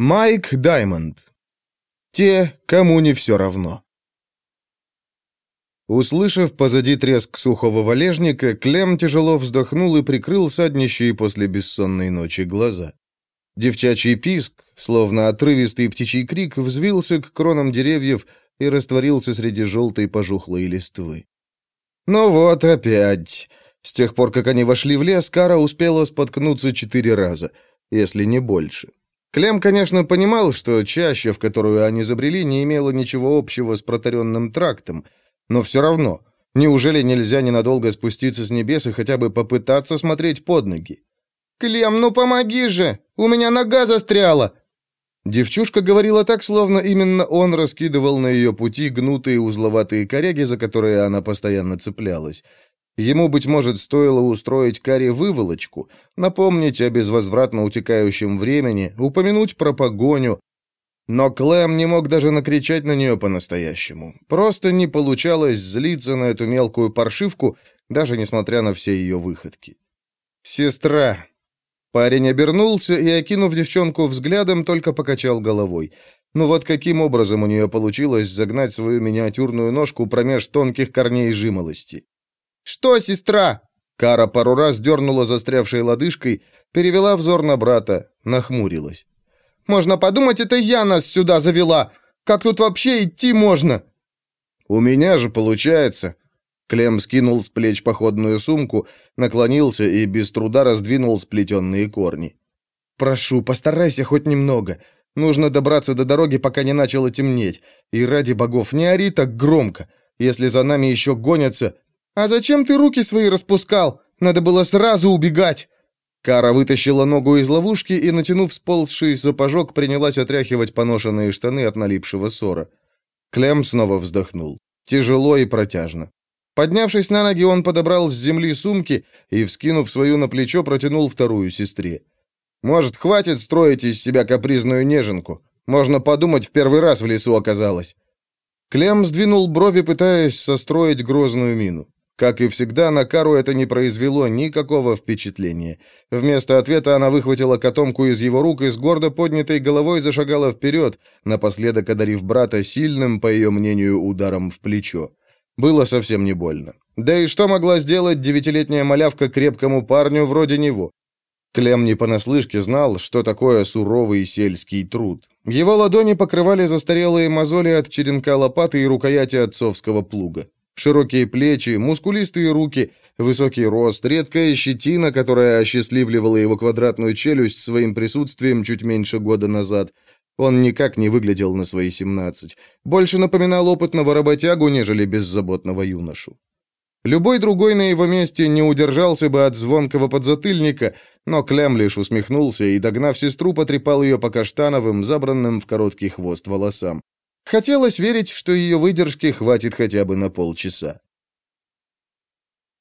Майк Даймонд. Те, кому не все равно. Услышав позади треск сухого валежника, Клем тяжело вздохнул и прикрыл саднищие после бессонной ночи глаза. Девчачий писк, словно отрывистый птичий крик, взвился к кронам деревьев и растворился среди желтой пожухлой листвы. Ну вот опять. С тех пор, как они вошли в лес, Кара успела споткнуться четыре раза, если не больше. Клем, конечно, понимал, что чаще, в которую они забрели, не имела ничего общего с протаренным трактом, но все равно, неужели нельзя ненадолго спуститься с небес и хотя бы попытаться смотреть под ноги? «Клем, ну помоги же! У меня нога застряла!» Девчушка говорила так, словно именно он раскидывал на ее пути гнутые узловатые коряги, за которые она постоянно цеплялась. Ему, быть может, стоило устроить Каре выволочку, напомнить о безвозвратно утекающем времени, упомянуть про погоню. Но Клэм не мог даже накричать на нее по-настоящему. Просто не получалось злиться на эту мелкую паршивку, даже несмотря на все ее выходки. «Сестра!» Парень обернулся и, окинув девчонку взглядом, только покачал головой. Ну вот каким образом у нее получилось загнать свою миниатюрную ножку промеж тонких корней жимолости? «Что, сестра?» Кара пару раз дернула застрявшей лодыжкой, перевела взор на брата, нахмурилась. «Можно подумать, это я нас сюда завела! Как тут вообще идти можно?» «У меня же получается!» Клем скинул с плеч походную сумку, наклонился и без труда раздвинул сплетенные корни. «Прошу, постарайся хоть немного. Нужно добраться до дороги, пока не начало темнеть. И ради богов, не ори так громко. Если за нами еще гонятся, «А зачем ты руки свои распускал? Надо было сразу убегать!» Кара вытащила ногу из ловушки и, натянув сползший сапожок, принялась отряхивать поношенные штаны от налипшего ссора. Клем снова вздохнул. Тяжело и протяжно. Поднявшись на ноги, он подобрал с земли сумки и, вскинув свою на плечо, протянул вторую сестре. «Может, хватит строить из себя капризную неженку? Можно подумать, в первый раз в лесу оказалась». Клем сдвинул брови, пытаясь состроить грозную мину. Как и всегда, на Кару это не произвело никакого впечатления. Вместо ответа она выхватила котомку из его рук и с гордо поднятой головой зашагала вперед, напоследок одарив брата сильным, по ее мнению, ударом в плечо. Было совсем не больно. Да и что могла сделать девятилетняя малявка крепкому парню вроде него? Клем не понаслышке знал, что такое суровый сельский труд. Его ладони покрывали застарелые мозоли от черенка лопаты и рукояти отцовского плуга. Широкие плечи, мускулистые руки, высокий рост, редкая щетина, которая осчастливливала его квадратную челюсть своим присутствием чуть меньше года назад. Он никак не выглядел на свои семнадцать. Больше напоминал опытного работягу, нежели беззаботного юношу. Любой другой на его месте не удержался бы от звонкого подзатыльника, но Клем лишь усмехнулся и, догнав сестру, потрепал ее по каштановым, забранным в короткий хвост волосам. Хотелось верить, что ее выдержки хватит хотя бы на полчаса.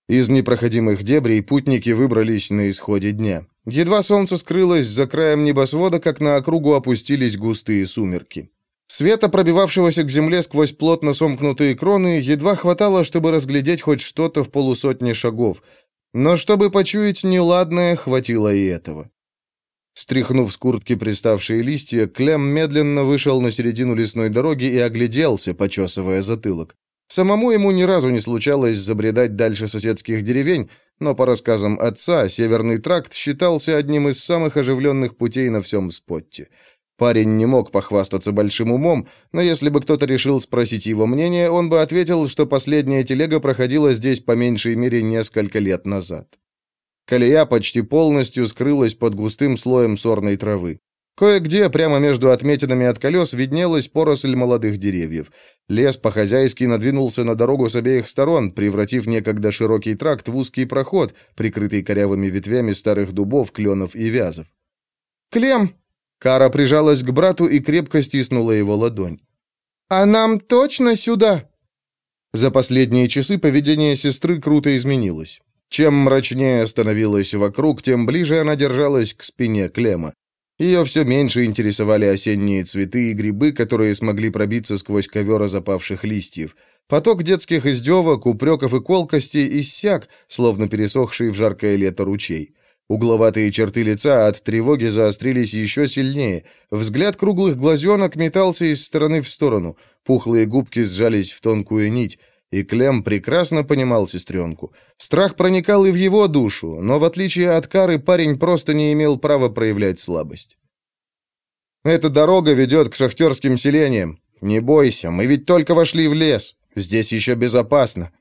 Из непроходимых дебрей путники выбрались на исходе дня. Едва солнце скрылось за краем небосвода, как на округу опустились густые сумерки. Света, пробивавшегося к земле сквозь плотно сомкнутые кроны, едва хватало, чтобы разглядеть хоть что-то в полусотне шагов. Но чтобы почуять неладное, хватило и этого. Стряхнув с куртки приставшие листья, Клем медленно вышел на середину лесной дороги и огляделся, почесывая затылок. Самому ему ни разу не случалось забредать дальше соседских деревень, но по рассказам отца, Северный тракт считался одним из самых оживленных путей на всем спотте. Парень не мог похвастаться большим умом, но если бы кто-то решил спросить его мнение, он бы ответил, что последняя телега проходила здесь по меньшей мере несколько лет назад. Колея почти полностью скрылась под густым слоем сорной травы. Кое-где, прямо между отметинами от колес, виднелась поросль молодых деревьев. Лес по-хозяйски надвинулся на дорогу с обеих сторон, превратив некогда широкий тракт в узкий проход, прикрытый корявыми ветвями старых дубов, кленов и вязов. «Клем!» Кара прижалась к брату и крепко стиснула его ладонь. «А нам точно сюда?» За последние часы поведение сестры круто изменилось. Чем мрачнее становилось вокруг, тем ближе она держалась к спине Клема. Ее все меньше интересовали осенние цветы и грибы, которые смогли пробиться сквозь ковер запавших листьев. Поток детских издевок, упреков и колкостей иссяк, словно пересохший в жаркое лето ручей. Угловатые черты лица от тревоги заострились еще сильнее. Взгляд круглых глазенок метался из стороны в сторону. Пухлые губки сжались в тонкую нить. И Клем прекрасно понимал сестренку. Страх проникал и в его душу, но в отличие от Кары парень просто не имел права проявлять слабость. «Эта дорога ведет к шахтерским селениям. Не бойся, мы ведь только вошли в лес. Здесь еще безопасно».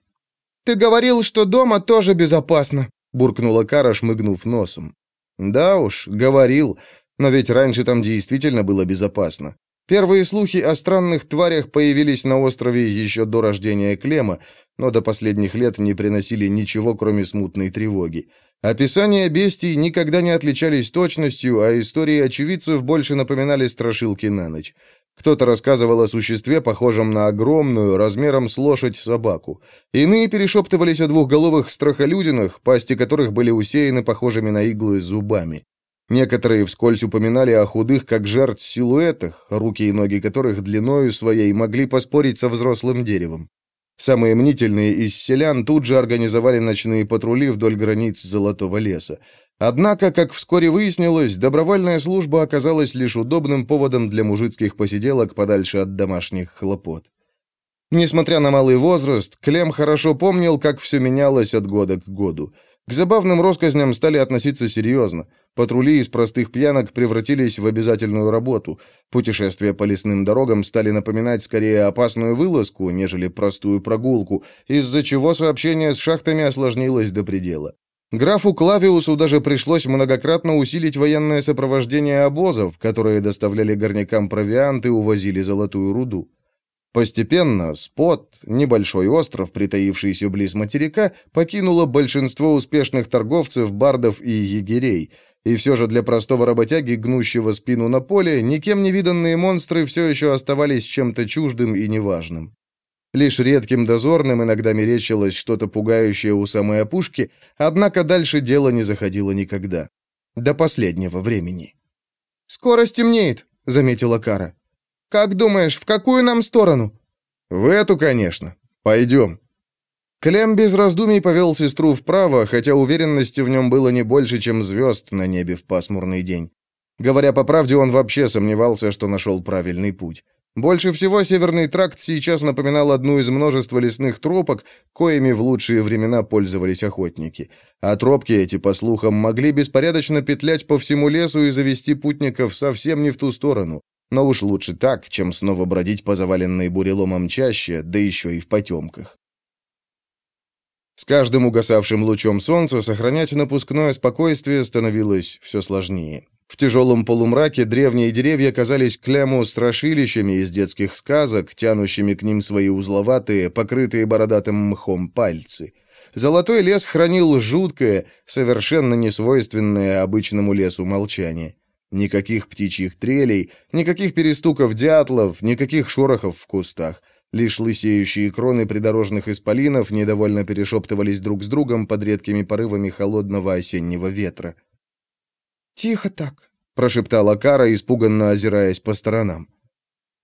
«Ты говорил, что дома тоже безопасно», — буркнула Кара, шмыгнув носом. «Да уж, говорил, но ведь раньше там действительно было безопасно. Первые слухи о странных тварях появились на острове еще до рождения Клема, но до последних лет не приносили ничего, кроме смутной тревоги. Описания бестий никогда не отличались точностью, а истории очевидцев больше напоминали страшилки на ночь. Кто-то рассказывал о существе, похожем на огромную, размером с лошадь, собаку. Иные перешептывались о двухголовых страхолюдинах, пасти которых были усеяны похожими на иглы зубами. Некоторые вскользь упоминали о худых, как жертв, силуэтах, руки и ноги которых длиною своей могли поспорить со взрослым деревом. Самые мнительные из селян тут же организовали ночные патрули вдоль границ Золотого леса. Однако, как вскоре выяснилось, добровольная служба оказалась лишь удобным поводом для мужицких посиделок подальше от домашних хлопот. Несмотря на малый возраст, Клем хорошо помнил, как все менялось от года к году. К забавным россказням стали относиться серьезно. Патрули из простых пьянок превратились в обязательную работу. Путешествия по лесным дорогам стали напоминать скорее опасную вылазку, нежели простую прогулку, из-за чего сообщение с шахтами осложнилось до предела. Графу Клавиусу даже пришлось многократно усилить военное сопровождение обозов, которые доставляли горнякам провиант и увозили золотую руду. Постепенно Спот, небольшой остров, притаившийся близ материка, покинуло большинство успешных торговцев, бардов и егерей. И все же для простого работяги, гнущего спину на поле, никем не виданные монстры все еще оставались чем-то чуждым и неважным. Лишь редким дозорным иногда мерещилось что-то пугающее у самой опушки, однако дальше дело не заходило никогда. До последнего времени. «Скоро стемнеет», — заметила Кара. Как думаешь, в какую нам сторону?» «В эту, конечно. Пойдем». Клем без раздумий повел сестру вправо, хотя уверенности в нем было не больше, чем звезд на небе в пасмурный день. Говоря по правде, он вообще сомневался, что нашел правильный путь. Больше всего Северный тракт сейчас напоминал одну из множества лесных тропок, коими в лучшие времена пользовались охотники. А тропки эти, по слухам, могли беспорядочно петлять по всему лесу и завести путников совсем не в ту сторону. Но уж лучше так, чем снова бродить по заваленной буреломом чаще, да еще и в потемках. С каждым угасавшим лучом солнца сохранять напускное спокойствие становилось все сложнее. В тяжелом полумраке древние деревья казались кляму страшилищами из детских сказок, тянущими к ним свои узловатые, покрытые бородатым мхом пальцы. Золотой лес хранил жуткое, совершенно несвойственное обычному лесу молчание. Никаких птичьих трелей, никаких перестуков дятлов, никаких шорохов в кустах. Лишь лысеющие кроны придорожных исполинов недовольно перешептывались друг с другом под редкими порывами холодного осеннего ветра. «Тихо так», — прошептала Кара, испуганно озираясь по сторонам.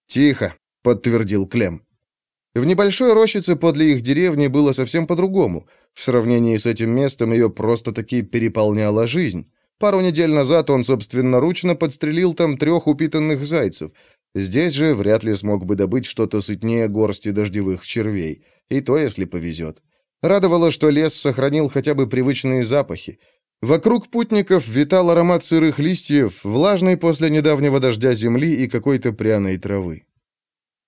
«Тихо», — подтвердил Клем. В небольшой рощице подле их деревни было совсем по-другому. В сравнении с этим местом ее просто-таки переполняла жизнь. Пару недель назад он собственноручно подстрелил там трех упитанных зайцев. Здесь же вряд ли смог бы добыть что-то сытнее горсти дождевых червей. И то, если повезет. Радовало, что лес сохранил хотя бы привычные запахи. Вокруг путников витал аромат сырых листьев, влажной после недавнего дождя земли и какой-то пряной травы.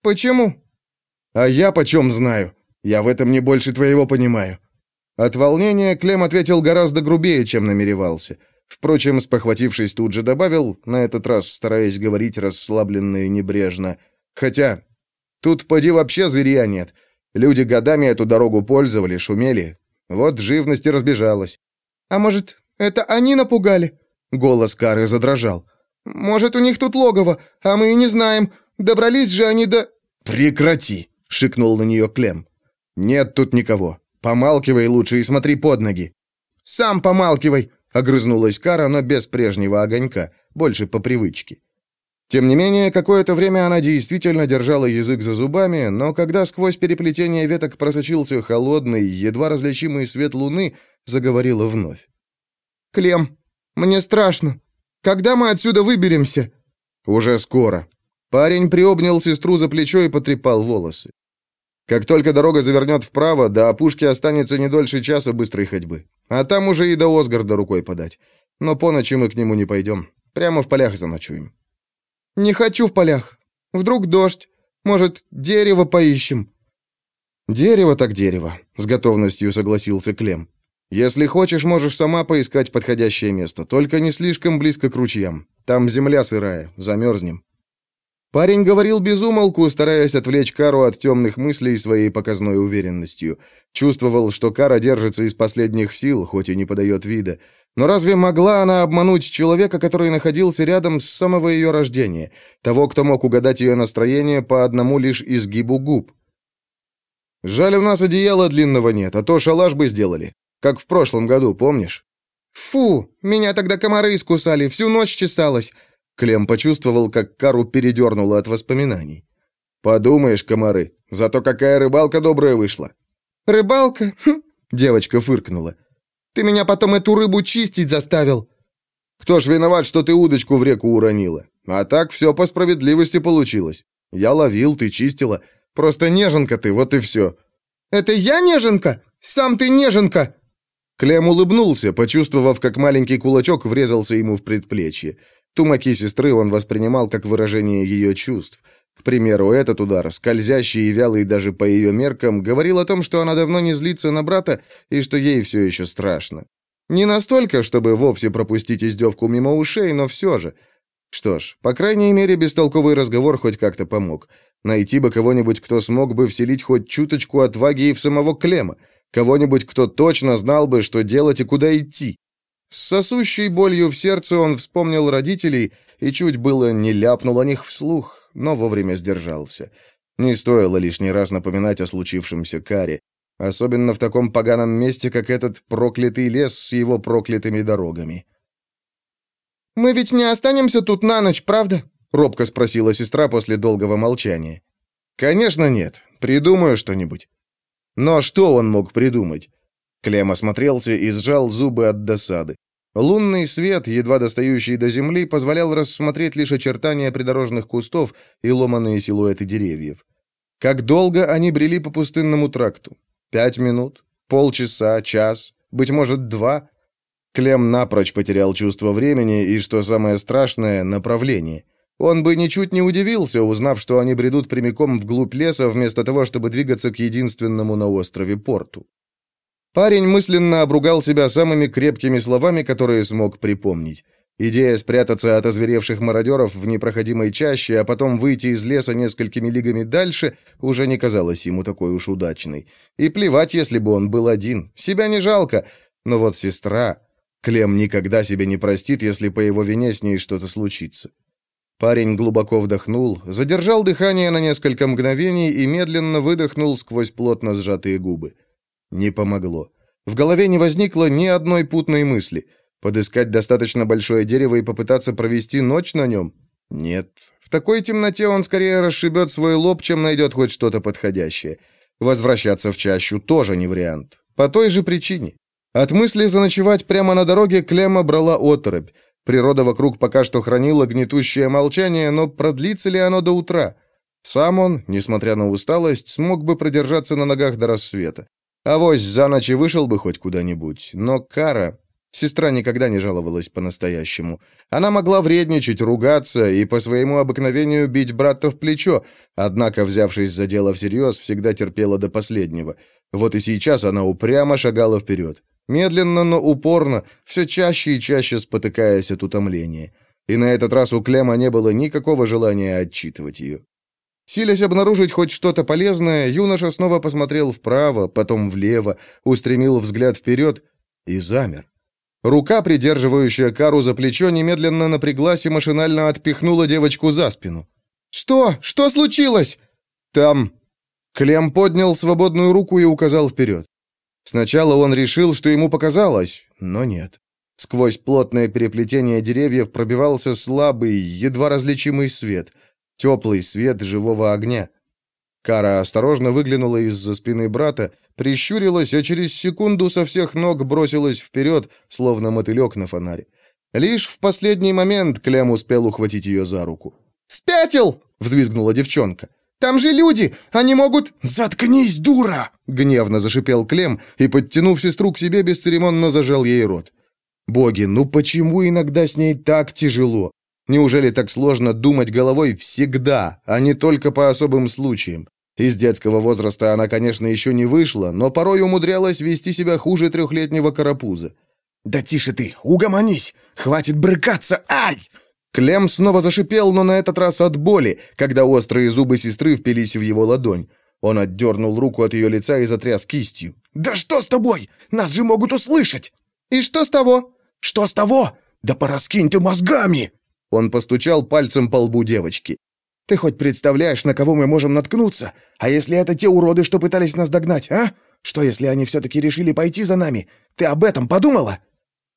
«Почему?» «А я почем знаю? Я в этом не больше твоего понимаю». От волнения Клем ответил гораздо грубее, чем намеревался – Впрочем, спохватившись, тут же добавил, на этот раз стараясь говорить расслабленно и небрежно. «Хотя, тут поди вообще зверя нет. Люди годами эту дорогу пользовали, шумели. Вот живность и разбежалась». «А может, это они напугали?» Голос Кары задрожал. «Может, у них тут логово, а мы и не знаем. Добрались же они до...» «Прекрати!» — шикнул на нее Клем. «Нет тут никого. Помалкивай лучше и смотри под ноги». «Сам помалкивай!» Огрызнулась Кара, но без прежнего огонька, больше по привычке. Тем не менее, какое-то время она действительно держала язык за зубами, но когда сквозь переплетение веток просочился холодный, едва различимый свет луны, заговорила вновь. «Клем, Мне страшно. Когда мы отсюда выберемся?» «Уже скоро». Парень приобнял сестру за плечо и потрепал волосы. Как только дорога завернет вправо, до опушки останется не дольше часа быстрой ходьбы. А там уже и до Осгарда рукой подать. Но по ночи мы к нему не пойдем. Прямо в полях заночуем. «Не хочу в полях. Вдруг дождь. Может, дерево поищем?» «Дерево так дерево», — с готовностью согласился Клем. «Если хочешь, можешь сама поискать подходящее место, только не слишком близко к ручьям. Там земля сырая, замерзнем». Парень говорил без умолку, стараясь отвлечь Кару от темных мыслей своей показной уверенностью. Чувствовал, что Кара держится из последних сил, хоть и не подает вида. Но разве могла она обмануть человека, который находился рядом с самого ее рождения? Того, кто мог угадать ее настроение по одному лишь изгибу губ? «Жаль, у нас одеяла длинного нет, а то шалаш бы сделали. Как в прошлом году, помнишь?» «Фу, меня тогда комары искусали, всю ночь чесалась. Клем почувствовал, как Кару передернуло от воспоминаний. «Подумаешь, комары, зато какая рыбалка добрая вышла!» «Рыбалка?» хм. Девочка фыркнула. «Ты меня потом эту рыбу чистить заставил!» «Кто ж виноват, что ты удочку в реку уронила? А так все по справедливости получилось. Я ловил, ты чистила. Просто неженка ты, вот и все». «Это я неженка? Сам ты неженка!» Клем улыбнулся, почувствовав, как маленький кулачок врезался ему в предплечье. Тумаки сестры он воспринимал как выражение ее чувств. К примеру, этот удар, скользящий и вялый даже по ее меркам, говорил о том, что она давно не злится на брата и что ей все еще страшно. Не настолько, чтобы вовсе пропустить издевку мимо ушей, но все же. Что ж, по крайней мере, бестолковый разговор хоть как-то помог. Найти бы кого-нибудь, кто смог бы вселить хоть чуточку отваги и в самого Клема. Кого-нибудь, кто точно знал бы, что делать и куда идти. С сосущей болью в сердце он вспомнил родителей и чуть было не ляпнул о них вслух, но вовремя сдержался. Не стоило лишний раз напоминать о случившемся Каре, особенно в таком поганом месте, как этот проклятый лес с его проклятыми дорогами. «Мы ведь не останемся тут на ночь, правда?» — робко спросила сестра после долгого молчания. «Конечно нет. Придумаю что-нибудь». Но что он мог придумать? Клем осмотрелся и сжал зубы от досады. Лунный свет, едва достающий до земли, позволял рассмотреть лишь очертания придорожных кустов и ломаные силуэты деревьев. Как долго они брели по пустынному тракту? Пять минут? Полчаса? Час? Быть может, два? Клем напрочь потерял чувство времени и, что самое страшное, направление. Он бы ничуть не удивился, узнав, что они бредут прямиком вглубь леса, вместо того, чтобы двигаться к единственному на острове порту. Парень мысленно обругал себя самыми крепкими словами, которые смог припомнить. Идея спрятаться от озверевших мародеров в непроходимой чаще, а потом выйти из леса несколькими лигами дальше, уже не казалась ему такой уж удачной. И плевать, если бы он был один. Себя не жалко. Но вот сестра... Клем никогда себе не простит, если по его вине с ней что-то случится. Парень глубоко вдохнул, задержал дыхание на несколько мгновений и медленно выдохнул сквозь плотно сжатые губы. Не помогло. В голове не возникло ни одной путной мысли. Подыскать достаточно большое дерево и попытаться провести ночь на нем? Нет. В такой темноте он скорее расшибет свой лоб, чем найдет хоть что-то подходящее. Возвращаться в чащу тоже не вариант. По той же причине. От мысли заночевать прямо на дороге Клема брала оторопь. Природа вокруг пока что хранила гнетущее молчание, но продлится ли оно до утра? Сам он, несмотря на усталость, смог бы продержаться на ногах до рассвета. Авось за ночь и вышел бы хоть куда-нибудь, но Кара... Сестра никогда не жаловалась по-настоящему. Она могла вредничать, ругаться и по своему обыкновению бить брата в плечо, однако, взявшись за дело всерьез, всегда терпела до последнего. Вот и сейчас она упрямо шагала вперед. Медленно, но упорно, все чаще и чаще спотыкаясь от утомления. И на этот раз у Клема не было никакого желания отчитывать ее. Силясь обнаружить хоть что-то полезное, юноша снова посмотрел вправо, потом влево, устремил взгляд вперед и замер. Рука, придерживающая Кару за плечо, немедленно напряглась и машинально отпихнула девочку за спину. «Что? Что случилось?» «Там...» Клем поднял свободную руку и указал вперед. Сначала он решил, что ему показалось, но нет. Сквозь плотное переплетение деревьев пробивался слабый, едва различимый свет — Теплый свет живого огня. Кара осторожно выглянула из-за спины брата, прищурилась, а через секунду со всех ног бросилась вперед, словно мотылек на фонаре. Лишь в последний момент Клем успел ухватить ее за руку. «Спятил!» — взвизгнула девчонка. «Там же люди! Они могут...» «Заткнись, дура!» — гневно зашипел Клем и, подтянув сестру к себе, бесцеремонно зажал ей рот. «Боги, ну почему иногда с ней так тяжело? Неужели так сложно думать головой всегда, а не только по особым случаям? Из детского возраста она, конечно, еще не вышла, но порой умудрялась вести себя хуже трехлетнего карапуза. «Да тише ты, угомонись! Хватит брыкаться! Ай!» Клем снова зашипел, но на этот раз от боли, когда острые зубы сестры впились в его ладонь. Он отдернул руку от ее лица и затряс кистью. «Да что с тобой? Нас же могут услышать!» «И что с того?» «Что с того? Да пораскинь ты мозгами!» Он постучал пальцем по лбу девочки. «Ты хоть представляешь, на кого мы можем наткнуться? А если это те уроды, что пытались нас догнать, а? Что, если они все-таки решили пойти за нами? Ты об этом подумала?»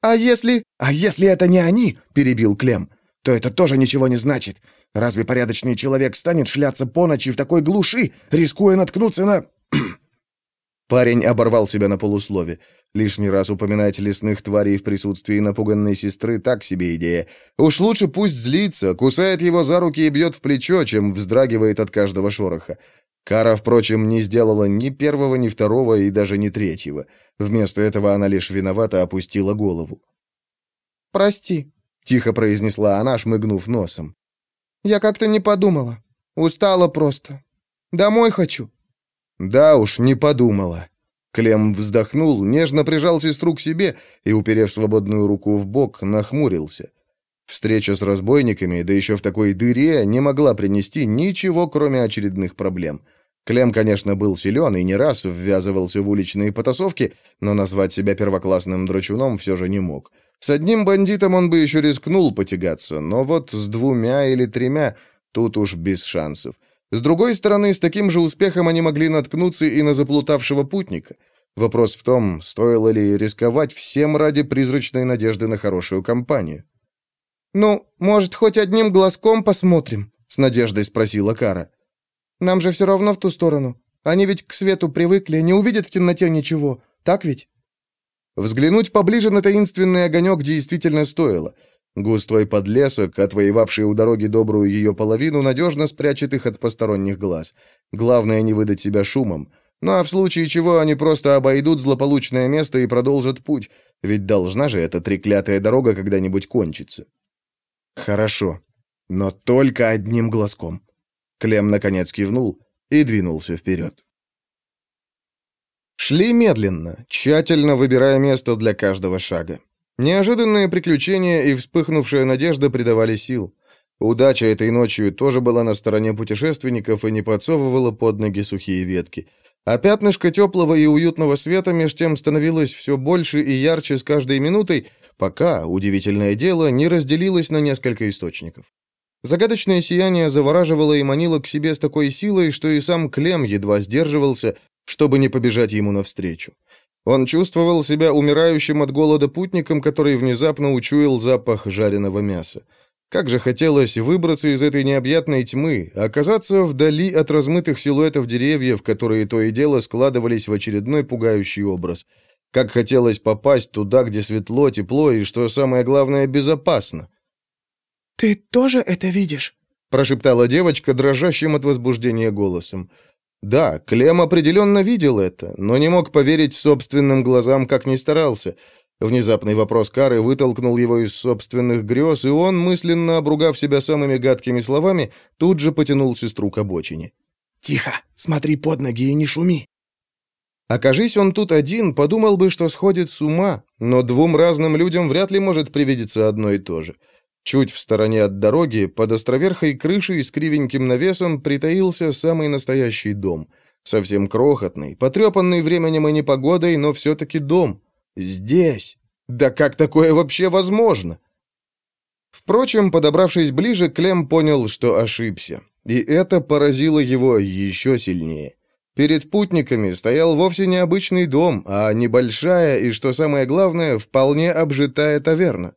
«А если...» «А если это не они?» — перебил Клем. «То это тоже ничего не значит. Разве порядочный человек станет шляться по ночи в такой глуши, рискуя наткнуться на...» Парень оборвал себя на полуслове. Лишний раз упоминать лесных тварей в присутствии напуганной сестры — так себе идея. Уж лучше пусть злится, кусает его за руки и бьет в плечо, чем вздрагивает от каждого шороха. Кара, впрочем, не сделала ни первого, ни второго и даже ни третьего. Вместо этого она лишь виновато опустила голову. «Прости», — тихо произнесла она, шмыгнув носом. «Я как-то не подумала. Устала просто. Домой хочу». «Да уж, не подумала». Клем вздохнул, нежно прижал сестру к себе и, уперев свободную руку в бок, нахмурился. Встреча с разбойниками, да еще в такой дыре, не могла принести ничего, кроме очередных проблем — Клем, конечно, был силен и не раз ввязывался в уличные потасовки, но назвать себя первоклассным драчуном все же не мог. С одним бандитом он бы еще рискнул потягаться, но вот с двумя или тремя тут уж без шансов. С другой стороны, с таким же успехом они могли наткнуться и на заплутавшего путника. Вопрос в том, стоило ли рисковать всем ради призрачной надежды на хорошую компанию. «Ну, может, хоть одним глазком посмотрим?» — с надеждой спросила Кара. Нам же все равно в ту сторону. Они ведь к свету привыкли, не увидят в темноте ничего. Так ведь?» Взглянуть поближе на таинственный огонек действительно стоило. Густой подлесок, отвоевавший у дороги добрую ее половину, надежно спрячет их от посторонних глаз. Главное не выдать себя шумом. Ну а в случае чего они просто обойдут злополучное место и продолжат путь, ведь должна же эта треклятая дорога когда-нибудь кончиться. Хорошо, но только одним глазком. Клем наконец кивнул и двинулся вперед. Шли медленно, тщательно выбирая место для каждого шага. Неожиданные приключения и вспыхнувшая надежда придавали сил. Удача этой ночью тоже была на стороне путешественников и не подсовывала под ноги сухие ветки. А пятнышко теплого и уютного света меж тем становилось все больше и ярче с каждой минутой, пока, удивительное дело, не разделилось на несколько источников. Загадочное сияние завораживало и манило к себе с такой силой, что и сам Клем едва сдерживался, чтобы не побежать ему навстречу. Он чувствовал себя умирающим от голода путником, который внезапно учуял запах жареного мяса. Как же хотелось выбраться из этой необъятной тьмы, оказаться вдали от размытых силуэтов деревьев, которые то и дело складывались в очередной пугающий образ. Как хотелось попасть туда, где светло, тепло и, что самое главное, безопасно. «Ты тоже это видишь?» прошептала девочка дрожащим от возбуждения голосом. Да, Клем определенно видел это, но не мог поверить собственным глазам, как ни старался. Внезапный вопрос Кары вытолкнул его из собственных грез, и он, мысленно обругав себя самыми гадкими словами, тут же потянул сестру к обочине. «Тихо! Смотри под ноги и не шуми!» Окажись он тут один, подумал бы, что сходит с ума, но двум разным людям вряд ли может привидеться одно и то же — Чуть в стороне от дороги, под островерхой крышей с кривеньким навесом, притаился самый настоящий дом. Совсем крохотный, потрепанный временем и непогодой, но все-таки дом. Здесь. Да как такое вообще возможно? Впрочем, подобравшись ближе, Клем понял, что ошибся. И это поразило его еще сильнее. Перед путниками стоял вовсе не обычный дом, а небольшая и, что самое главное, вполне обжитая таверна.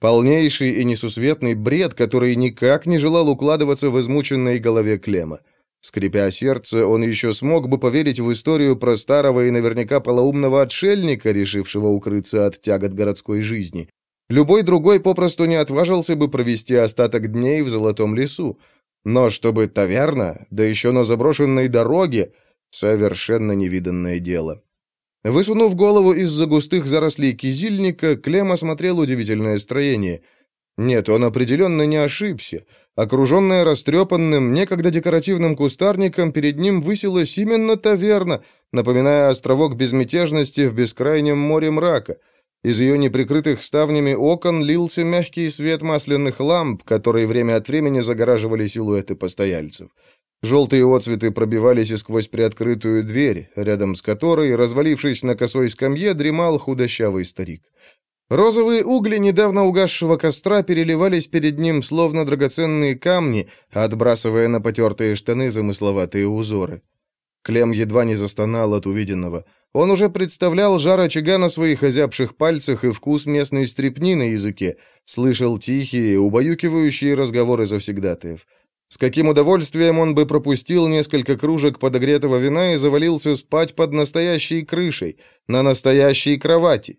Полнейший и несусветный бред, который никак не желал укладываться в измученной голове Клема. Скрипя сердце, он еще смог бы поверить в историю про старого и наверняка полоумного отшельника, решившего укрыться от тягот городской жизни. Любой другой попросту не отважился бы провести остаток дней в Золотом лесу. Но чтобы таверна, да еще на заброшенной дороге, совершенно невиданное дело. Высунув голову из-за густых зарослей кизильника, Клем осмотрел удивительное строение. Нет, он определенно не ошибся. Окруженная растрепанным, некогда декоративным кустарником, перед ним высилась именно таверна, напоминая островок безмятежности в бескрайнем море мрака. Из ее неприкрытых ставнями окон лился мягкий свет масляных ламп, которые время от времени загораживали силуэты постояльцев. Желтые отцветы пробивались и сквозь приоткрытую дверь, рядом с которой, развалившись на косой скамье, дремал худощавый старик. Розовые угли недавно угасшего костра переливались перед ним, словно драгоценные камни, отбрасывая на потертые штаны замысловатые узоры. Клем едва не застонал от увиденного. Он уже представлял жар очага на своих озябших пальцах и вкус местной стрепни на языке, слышал тихие, убаюкивающие разговоры завсегдатаев. С каким удовольствием он бы пропустил несколько кружек подогретого вина и завалился спать под настоящей крышей, на настоящей кровати.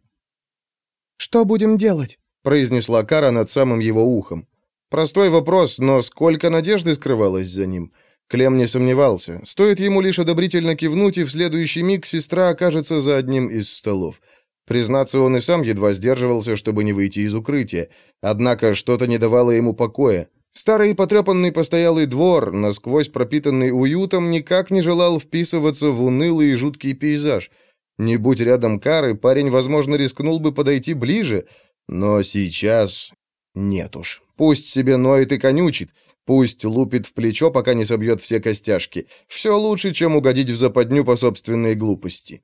«Что будем делать?» — произнесла Кара над самым его ухом. Простой вопрос, но сколько надежды скрывалось за ним. Клем не сомневался. Стоит ему лишь одобрительно кивнуть, и в следующий миг сестра окажется за одним из столов. Признаться, он и сам едва сдерживался, чтобы не выйти из укрытия. Однако что-то не давало ему покоя. Старый потрепанный постоялый двор, насквозь пропитанный уютом, никак не желал вписываться в унылый и жуткий пейзаж. Не будь рядом Кары, парень, возможно, рискнул бы подойти ближе, но сейчас нет уж. Пусть себе ноет и конючит, пусть лупит в плечо, пока не собьет все костяшки. Все лучше, чем угодить в западню по собственной глупости.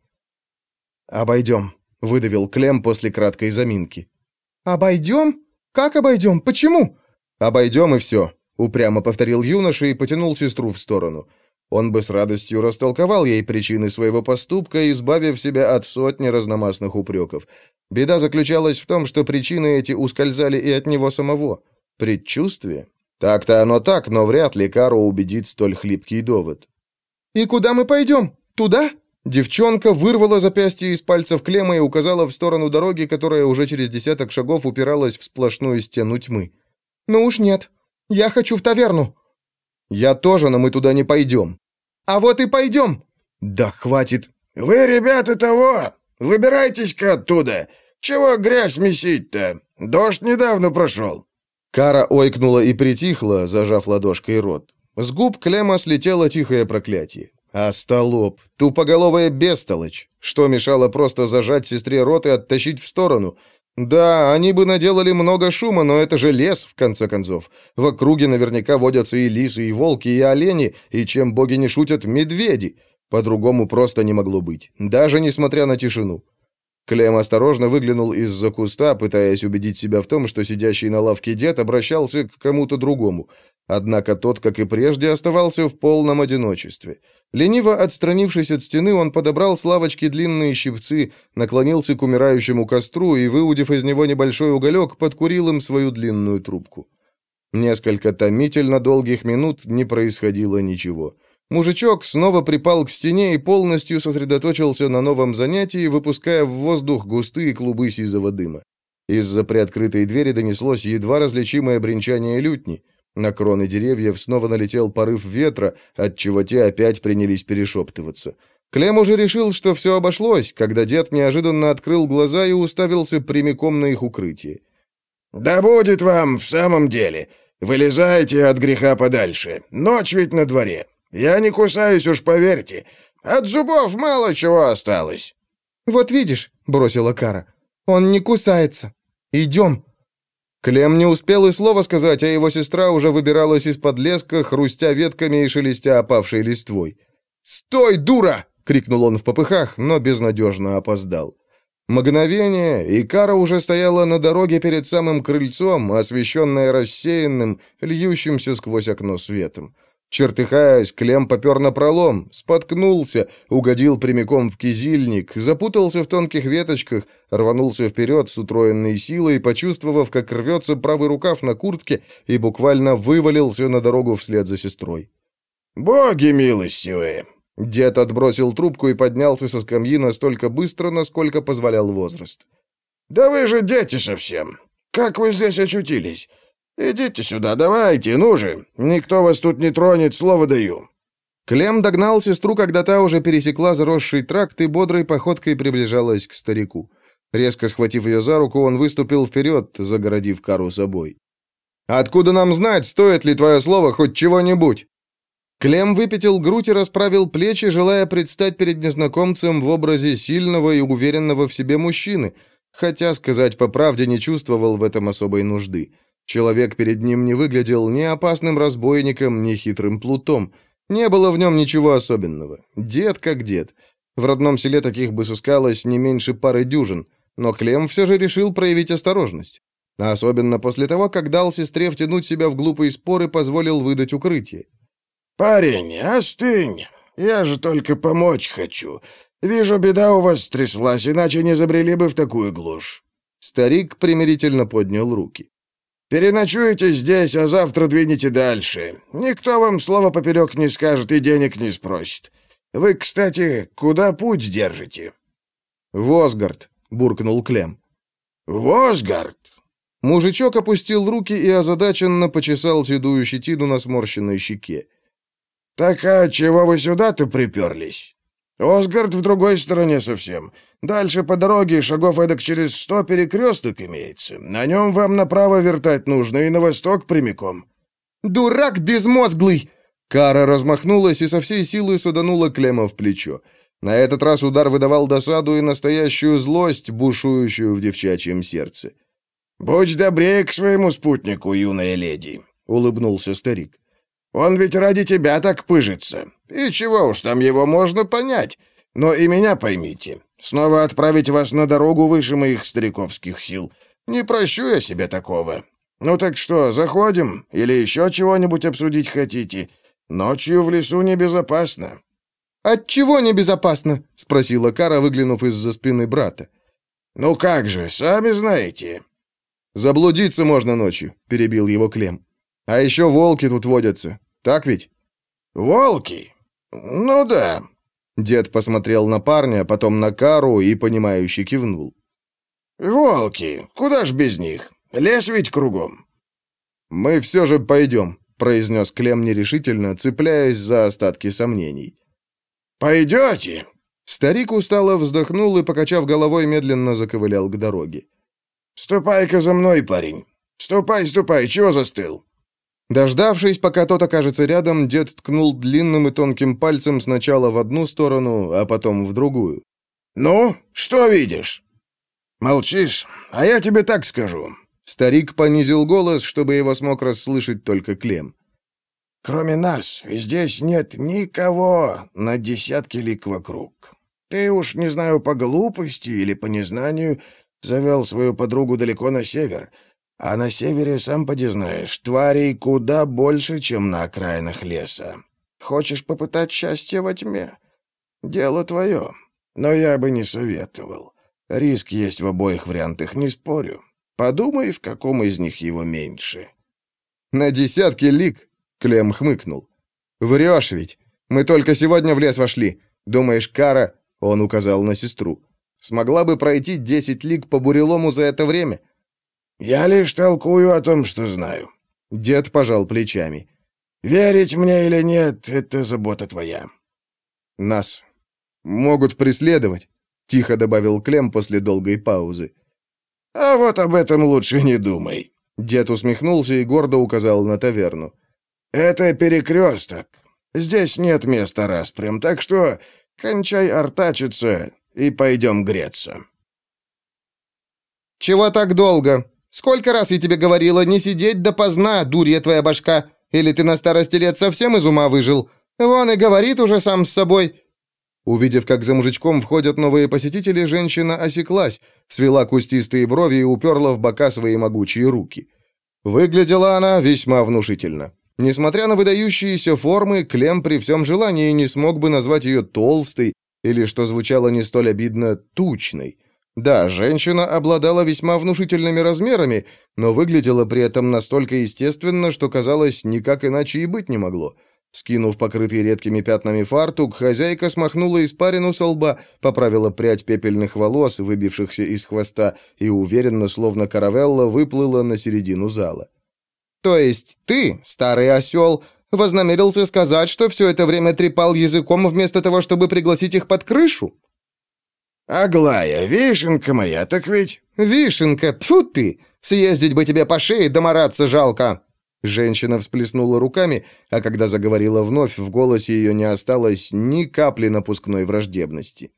«Обойдем», — выдавил Клем после краткой заминки. «Обойдем? Как обойдем? Почему?» «Обойдем и все», — упрямо повторил юноша и потянул сестру в сторону. Он бы с радостью растолковал ей причины своего поступка, избавив себя от сотни разномастных упреков. Беда заключалась в том, что причины эти ускользали и от него самого. Предчувствие? Так-то оно так, но вряд ли Каро убедит столь хлипкий довод. «И куда мы пойдем? Туда?» Девчонка вырвала запястье из пальцев Клема и указала в сторону дороги, которая уже через десяток шагов упиралась в сплошную стену тьмы. «Ну уж нет. Я хочу в таверну». «Я тоже, но мы туда не пойдем». «А вот и пойдем!» «Да хватит!» «Вы, ребята, того! Выбирайтесь-ка оттуда! Чего грязь месить-то? Дождь недавно прошел!» Кара ойкнула и притихла, зажав ладошкой рот. С губ Клема слетело тихое проклятие. Остолоп, тупоголовая бестолочь, что мешало просто зажать сестре рот и оттащить в сторону — да, они бы наделали много шума, но это же лес, в конце концов. В округе наверняка водятся и лисы, и волки, и олени, и чем боги не шутят, медведи. По-другому просто не могло быть, даже несмотря на тишину. Клем осторожно выглянул из-за куста, пытаясь убедить себя в том, что сидящий на лавке дед обращался к кому-то другому. Однако тот, как и прежде, оставался в полном одиночестве. Лениво отстранившись от стены, он подобрал с лавочки длинные щипцы, наклонился к умирающему костру и, выудив из него небольшой уголек, подкурил им свою длинную трубку. Несколько томительно долгих минут не происходило ничего. Мужичок снова припал к стене и полностью сосредоточился на новом занятии, выпуская в воздух густые клубы сизого дыма. Из-за приоткрытой двери донеслось едва различимое бренчание лютни. На кроны деревьев снова налетел порыв ветра, отчего те опять принялись перешептываться. Клем уже решил, что все обошлось, когда дед неожиданно открыл глаза и уставился прямиком на их укрытие. «Да будет вам в самом деле. Вылезайте от греха подальше. Ночь ведь на дворе. Я не кусаюсь уж, поверьте. От зубов мало чего осталось». «Вот видишь», — бросила Кара, — «он не кусается. Идем». Клем не успел и слова сказать, а его сестра уже выбиралась из-под леска, хрустя ветками и шелестя опавшей листвой. «Стой, дура!» — крикнул он в попыхах, но безнадежно опоздал. Мгновение, и Кара уже стояла на дороге перед самым крыльцом, освещенная рассеянным, льющимся сквозь окно светом. Чертыхаясь, Клем попер на пролом, споткнулся, угодил прямиком в кизильник, запутался в тонких веточках, рванулся вперед с утроенной силой, почувствовав, как рвется правый рукав на куртке, и буквально вывалился на дорогу вслед за сестрой. «Боги милостивые!» Дед отбросил трубку и поднялся со скамьи настолько быстро, насколько позволял возраст. «Да вы же дети совсем! Как вы здесь очутились? Идите сюда, давайте, ну же. Никто вас тут не тронет, слово даю». Клем догнал сестру, когда та уже пересекла заросший тракт и бодрой походкой приближалась к старику. Резко схватив ее за руку, он выступил вперед, загородив кару собой. «Откуда нам знать, стоит ли твое слово хоть чего-нибудь?» Клем выпятил грудь и расправил плечи, желая предстать перед незнакомцем в образе сильного и уверенного в себе мужчины, хотя, сказать по правде, не чувствовал в этом особой нужды. Человек перед ним не выглядел ни опасным разбойником, ни хитрым плутом. Не было в нем ничего особенного. Дед как дед. В родном селе таких бы сыскалось не меньше пары дюжин, но Клем все же решил проявить осторожность. Особенно после того, как дал сестре втянуть себя в глупые споры и позволил выдать укрытие. «Парень, остынь. Я же только помочь хочу. Вижу, беда у вас стряслась, иначе не забрели бы в такую глушь». Старик примирительно поднял руки. «Переночуете здесь, а завтра двинете дальше. Никто вам слова поперек не скажет и денег не спросит. Вы, кстати, куда путь держите?» «Восгард», — буркнул Клем. «Восгард?» Мужичок опустил руки и озадаченно почесал седую щетину на сморщенной щеке. «Так а чего вы сюда-то приперлись? Осгард в другой стороне совсем. Дальше по дороге шагов эдак через сто перекресток имеется. На нем вам направо вертать нужно и на восток прямиком». «Дурак безмозглый!» Кара размахнулась и со всей силы саданула Клема в плечо. На этот раз удар выдавал досаду и настоящую злость, бушующую в девчачьем сердце. «Будь добрее к своему спутнику, юная леди», — улыбнулся старик. Он ведь ради тебя так пыжится. И чего уж там его можно понять. Но и меня поймите. Снова отправить вас на дорогу выше моих стариковских сил. Не прощу я себе такого. Ну так что, заходим? Или еще чего-нибудь обсудить хотите? Ночью в лесу небезопасно». «От чего небезопасно?» — спросила Кара, выглянув из-за спины брата. «Ну как же, сами знаете». «Заблудиться можно ночью», — перебил его Клем. «А еще волки тут водятся. Так ведь?» «Волки? Ну да». Дед посмотрел на парня, потом на Кару и, понимающе кивнул. «Волки. Куда ж без них? Лес ведь кругом». «Мы все же пойдем», — произнес Клем нерешительно, цепляясь за остатки сомнений. «Пойдете?» Старик устало вздохнул и, покачав головой, медленно заковылял к дороге. «Ступай-ка за мной, парень. Ступай, ступай, чего застыл?» Дождавшись, пока тот окажется рядом, дед ткнул длинным и тонким пальцем сначала в одну сторону, а потом в другую. «Ну, что видишь?» «Молчишь? А я тебе так скажу». Старик понизил голос, чтобы его смог расслышать только Клем. «Кроме нас, здесь нет никого на десятки лик вокруг. Ты уж, не знаю, по глупости или по незнанию, завел свою подругу далеко на север». А на севере, сам поди знаешь, тварей куда больше, чем на окраинах леса. Хочешь попытать счастье во тьме? Дело твое. Но я бы не советовал. Риск есть в обоих вариантах, не спорю. Подумай, в каком из них его меньше. На десятки лик, Клем хмыкнул. Врешь ведь. Мы только сегодня в лес вошли. Думаешь, Кара, он указал на сестру, смогла бы пройти десять лик по бурелому за это время? «Я лишь толкую о том, что знаю». Дед пожал плечами. «Верить мне или нет, это забота твоя». «Нас могут преследовать», — тихо добавил Клем после долгой паузы. «А вот об этом лучше не думай». Дед усмехнулся и гордо указал на таверну. «Это перекресток. Здесь нет места распрям, так что кончай артачиться и пойдем греться». «Чего так долго?» Сколько раз я тебе говорила не сидеть допоздна, дурья твоя башка? Или ты на старости лет совсем из ума выжил? Вон и говорит уже сам с собой». Увидев, как за мужичком входят новые посетители, женщина осеклась, свела кустистые брови и уперла в бока свои могучие руки. Выглядела она весьма внушительно. Несмотря на выдающиеся формы, Клем при всем желании не смог бы назвать ее толстой или, что звучало не столь обидно, тучной. Да, женщина обладала весьма внушительными размерами, но выглядела при этом настолько естественно, что казалось, никак иначе и быть не могло. Скинув покрытый редкими пятнами фартук, хозяйка смахнула испарину со лба, поправила прядь пепельных волос, выбившихся из хвоста, и уверенно, словно каравелла, выплыла на середину зала. «То есть ты, старый осел, вознамерился сказать, что все это время трепал языком вместо того, чтобы пригласить их под крышу?» «Аглая, вишенка моя, так ведь...» «Вишенка, тьфу ты! Съездить бы тебе по шее, да мараться жалко!» Женщина всплеснула руками, а когда заговорила вновь, в голосе ее не осталось ни капли напускной враждебности.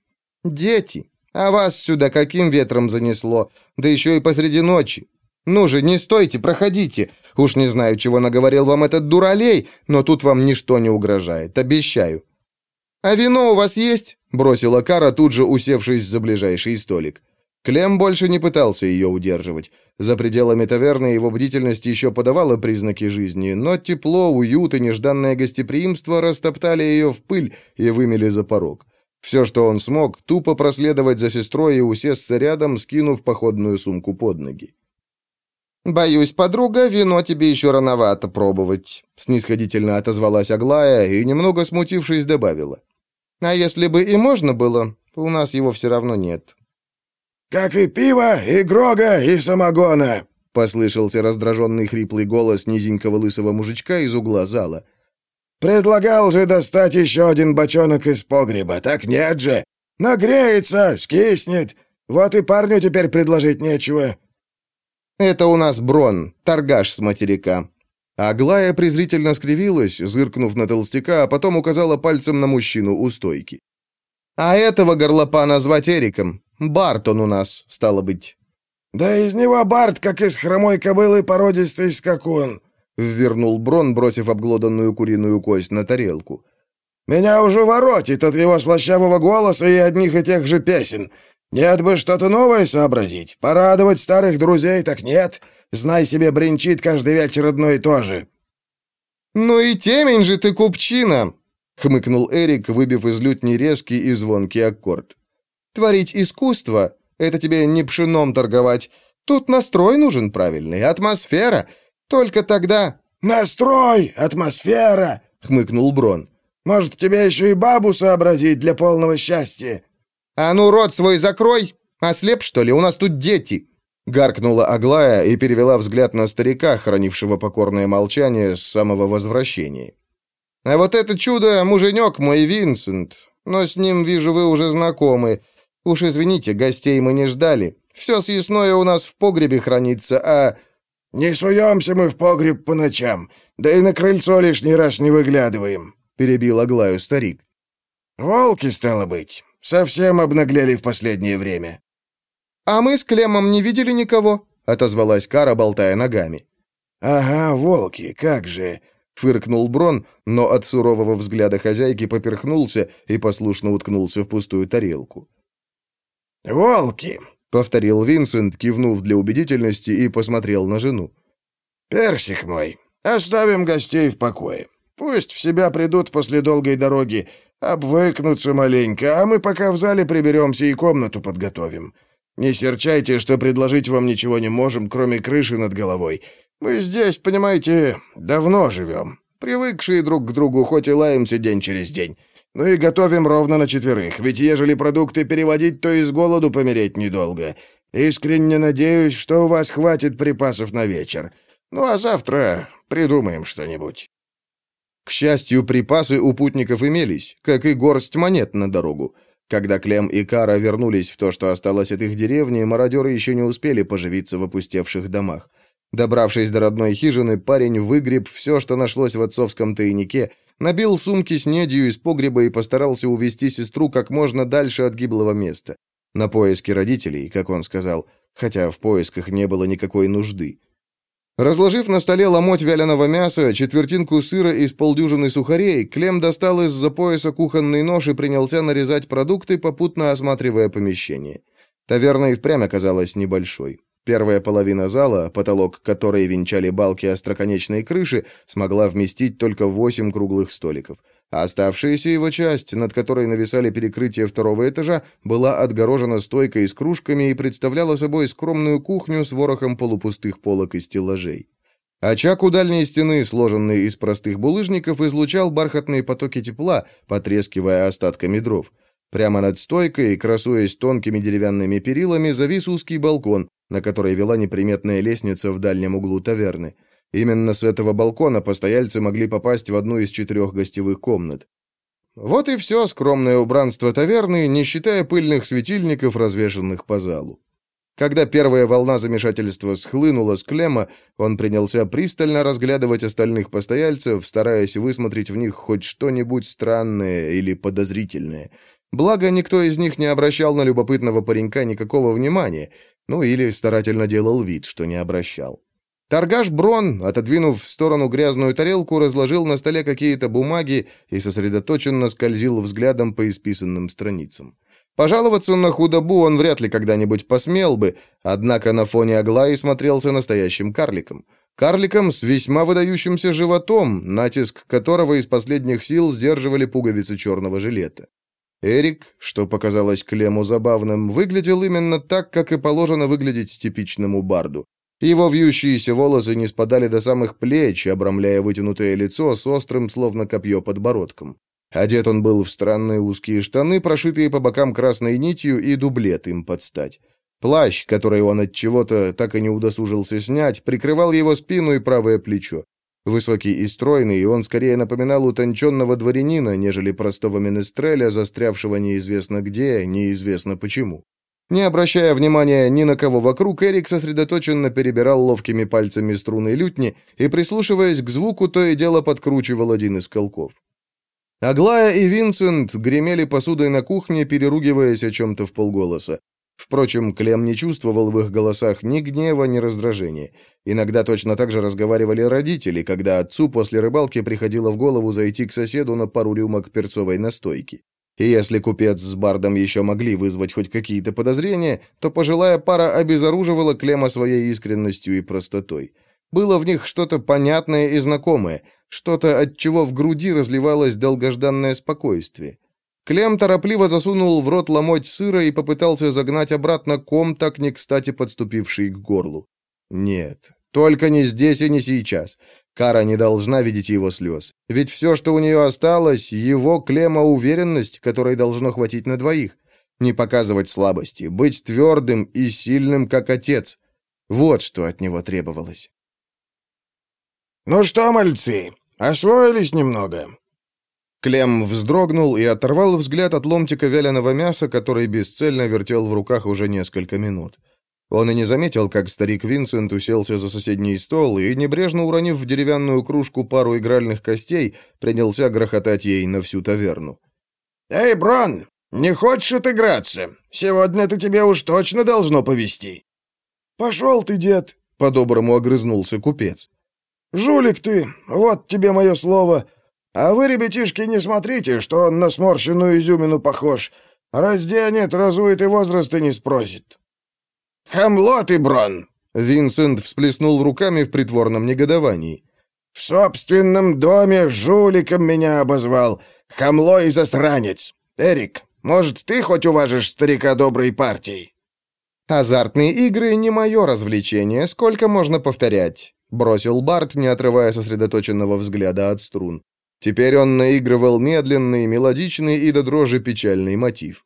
«Дети, а вас сюда каким ветром занесло? Да еще и посреди ночи. Ну же, не стойте, проходите. Уж не знаю, чего наговорил вам этот дуралей, но тут вам ничто не угрожает, обещаю». «А вино у вас есть?» — бросила Кара, тут же усевшись за ближайший столик. Клем больше не пытался ее удерживать. За пределами таверны его бдительность еще подавала признаки жизни, но тепло, уют и нежданное гостеприимство растоптали ее в пыль и вымели за порог. Все, что он смог, тупо проследовать за сестрой и усесться рядом, скинув походную сумку под ноги. «Боюсь, подруга, вино тебе еще рановато пробовать», — снисходительно отозвалась Аглая и, немного смутившись, добавила. «А если бы и можно было, у нас его все равно нет». «Как и пиво, и грога, и самогона!» — послышался раздраженный хриплый голос низенького лысого мужичка из угла зала. «Предлагал же достать еще один бочонок из погреба, так нет же! Нагреется, скиснет, вот и парню теперь предложить нечего!» «Это у нас Брон, торгаш с материка». Аглая презрительно скривилась, зыркнув на толстяка, а потом указала пальцем на мужчину у стойки. «А этого горлопа назвать Эриком. Барт он у нас, стало быть». «Да из него Барт, как из хромой кобылы породистый скакун», — ввернул Брон, бросив обглоданную куриную кость на тарелку. «Меня уже воротит от его слащавого голоса и одних и тех же песен. Нет бы что-то новое сообразить, порадовать старых друзей, так нет. Знай себе, бренчит каждый вечер одно и то же». «Ну и темень же ты, купчина!» — хмыкнул Эрик, выбив из лютни резкий и звонкий аккорд. «Творить искусство — это тебе не пшеном торговать. Тут настрой нужен правильный, атмосфера. Только тогда...» «Настрой, атмосфера!» — хмыкнул Брон. «Может, тебе еще и бабу сообразить для полного счастья?» «А ну, рот свой закрой! Ослеп, что ли? У нас тут дети!» Гаркнула Аглая и перевела взгляд на старика, хранившего покорное молчание с самого возвращения. «А вот это чудо, муженек мой Винсент. Но с ним, вижу, вы уже знакомы. Уж извините, гостей мы не ждали. Все съестное у нас в погребе хранится, а...» «Не суемся мы в погреб по ночам, да и на крыльцо лишний раз не выглядываем», — перебил Аглаю старик. «Волки, стало быть. Совсем обнаглели в последнее время». «А мы с Клемом не видели никого», — отозвалась Кара, болтая ногами. «Ага, волки, как же!» — фыркнул Брон, но от сурового взгляда хозяйки поперхнулся и послушно уткнулся в пустую тарелку. «Волки!» — повторил Винсент, кивнув для убедительности и посмотрел на жену. «Персик мой, оставим гостей в покое. Пусть в себя придут после долгой дороги, Обвыкнуться маленько, а мы пока в зале приберемся и комнату подготовим. Не серчайте, что предложить вам ничего не можем, кроме крыши над головой. Мы здесь, понимаете, давно живем. Привыкшие друг к другу, хоть и лаемся день через день. Ну и готовим ровно на четверых, ведь ежели продукты переводить, то и с голоду помереть недолго. Искренне надеюсь, что у вас хватит припасов на вечер. Ну а завтра придумаем что-нибудь». К счастью, припасы у путников имелись, как и горсть монет на дорогу. Когда Клем и Кара вернулись в то, что осталось от их деревни, мародеры еще не успели поживиться в опустевших домах. Добравшись до родной хижины, парень выгреб все, что нашлось в отцовском тайнике, набил сумки с недью из погреба и постарался увести сестру как можно дальше от гиблого места. На поиски родителей, как он сказал, хотя в поисках не было никакой нужды. Разложив на столе ломоть вяленого мяса, четвертинку сыра и с полдюжины сухарей, Клем достал из-за пояса кухонный нож и принялся нарезать продукты, попутно осматривая помещение. Таверна и впрямь оказалась небольшой. Первая половина зала, потолок которой венчали балки остроконечной крыши, смогла вместить только восемь круглых столиков. А оставшаяся его часть, над которой нависали перекрытия второго этажа, была отгорожена стойкой с кружками и представляла собой скромную кухню с ворохом полупустых полок и стеллажей. Очаг у дальней стены, сложенный из простых булыжников, излучал бархатные потоки тепла, потрескивая остатками дров. Прямо над стойкой, красуясь тонкими деревянными перилами, завис узкий балкон, на который вела неприметная лестница в дальнем углу таверны. Именно с этого балкона постояльцы могли попасть в одну из четырех гостевых комнат. Вот и все скромное убранство таверны, не считая пыльных светильников, развешанных по залу. Когда первая волна замешательства схлынула с Клема, он принялся пристально разглядывать остальных постояльцев, стараясь высмотреть в них хоть что-нибудь странное или подозрительное. Благо, никто из них не обращал на любопытного паренька никакого внимания, ну или старательно делал вид, что не обращал. Торгаш Брон, отодвинув в сторону грязную тарелку, разложил на столе какие-то бумаги и сосредоточенно скользил взглядом по исписанным страницам. Пожаловаться на худобу он вряд ли когда-нибудь посмел бы, однако на фоне Аглаи смотрелся настоящим карликом. Карликом с весьма выдающимся животом, натиск которого из последних сил сдерживали пуговицы черного жилета. Эрик, что показалось Клему забавным, выглядел именно так, как и положено выглядеть типичному барду. Его вьющиеся волосы не спадали до самых плеч, обрамляя вытянутое лицо с острым, словно копье, подбородком. Одет он был в странные узкие штаны, прошитые по бокам красной нитью, и дублет им под стать. Плащ, который он от чего-то так и не удосужился снять, прикрывал его спину и правое плечо. Высокий и стройный, он скорее напоминал утонченного дворянина, нежели простого менестреля, застрявшего неизвестно где, неизвестно почему. Не обращая внимания ни на кого вокруг, Эрик сосредоточенно перебирал ловкими пальцами струны лютни и, прислушиваясь к звуку, то и дело подкручивал один из колков. Аглая и Винсент гремели посудой на кухне, переругиваясь о чем-то в полголоса. Впрочем, Клем не чувствовал в их голосах ни гнева, ни раздражения. Иногда точно так же разговаривали родители, когда отцу после рыбалки приходило в голову зайти к соседу на пару рюмок перцовой настойки. И если купец с Бардом еще могли вызвать хоть какие-то подозрения, то пожилая пара обезоруживала Клема своей искренностью и простотой. Было в них что-то понятное и знакомое, что-то, от чего в груди разливалось долгожданное спокойствие. Клем торопливо засунул в рот ломоть сыра и попытался загнать обратно ком, так не кстати подступивший к горлу. Нет, только не здесь и не сейчас. Кара не должна видеть его слез. Ведь все, что у нее осталось, его клема уверенность, которой должно хватить на двоих. Не показывать слабости, быть твердым и сильным, как отец. Вот что от него требовалось. «Ну что, мальцы, освоились немного?» Клем вздрогнул и оторвал взгляд от ломтика вяленого мяса, который бесцельно вертел в руках уже несколько минут. Он и не заметил, как старик Винсент уселся за соседний стол и, небрежно уронив в деревянную кружку пару игральных костей, принялся грохотать ей на всю таверну. «Эй, Брон, не хочешь отыграться? Сегодня это тебе уж точно должно повести». «Пошел ты, дед!» — по-доброму огрызнулся купец. «Жулик ты, вот тебе мое слово. А вы, ребятишки, не смотрите, что он на сморщенную изюмину похож. Разденет, разует и возраста не спросит. «Хамло ты, Брон!» Винсент всплеснул руками в притворном негодовании. «В собственном доме жуликом меня обозвал. Хамло и засранец. Эрик, может, ты хоть уважишь старика доброй партии?» «Азартные игры — не мое развлечение, сколько можно повторять», — бросил Барт, не отрывая сосредоточенного взгляда от струн. Теперь он наигрывал медленный, мелодичный и до дрожи печальный мотив.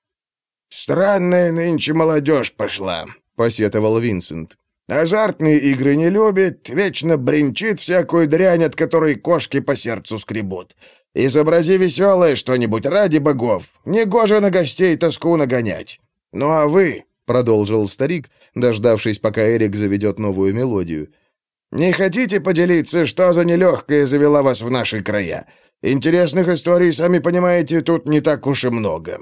«Странная нынче молодежь пошла», — посетовал Винсент. «Азартные игры не любит, вечно бренчит всякую дрянь, от которой кошки по сердцу скребут. Изобрази веселое что-нибудь ради богов. Негоже на гостей тоску нагонять. Ну а вы...» — продолжил старик, дождавшись, пока Эрик заведет новую мелодию. «Не хотите поделиться, что за нелегкая завела вас в наши края? Интересных историй, сами понимаете, тут не так уж и много.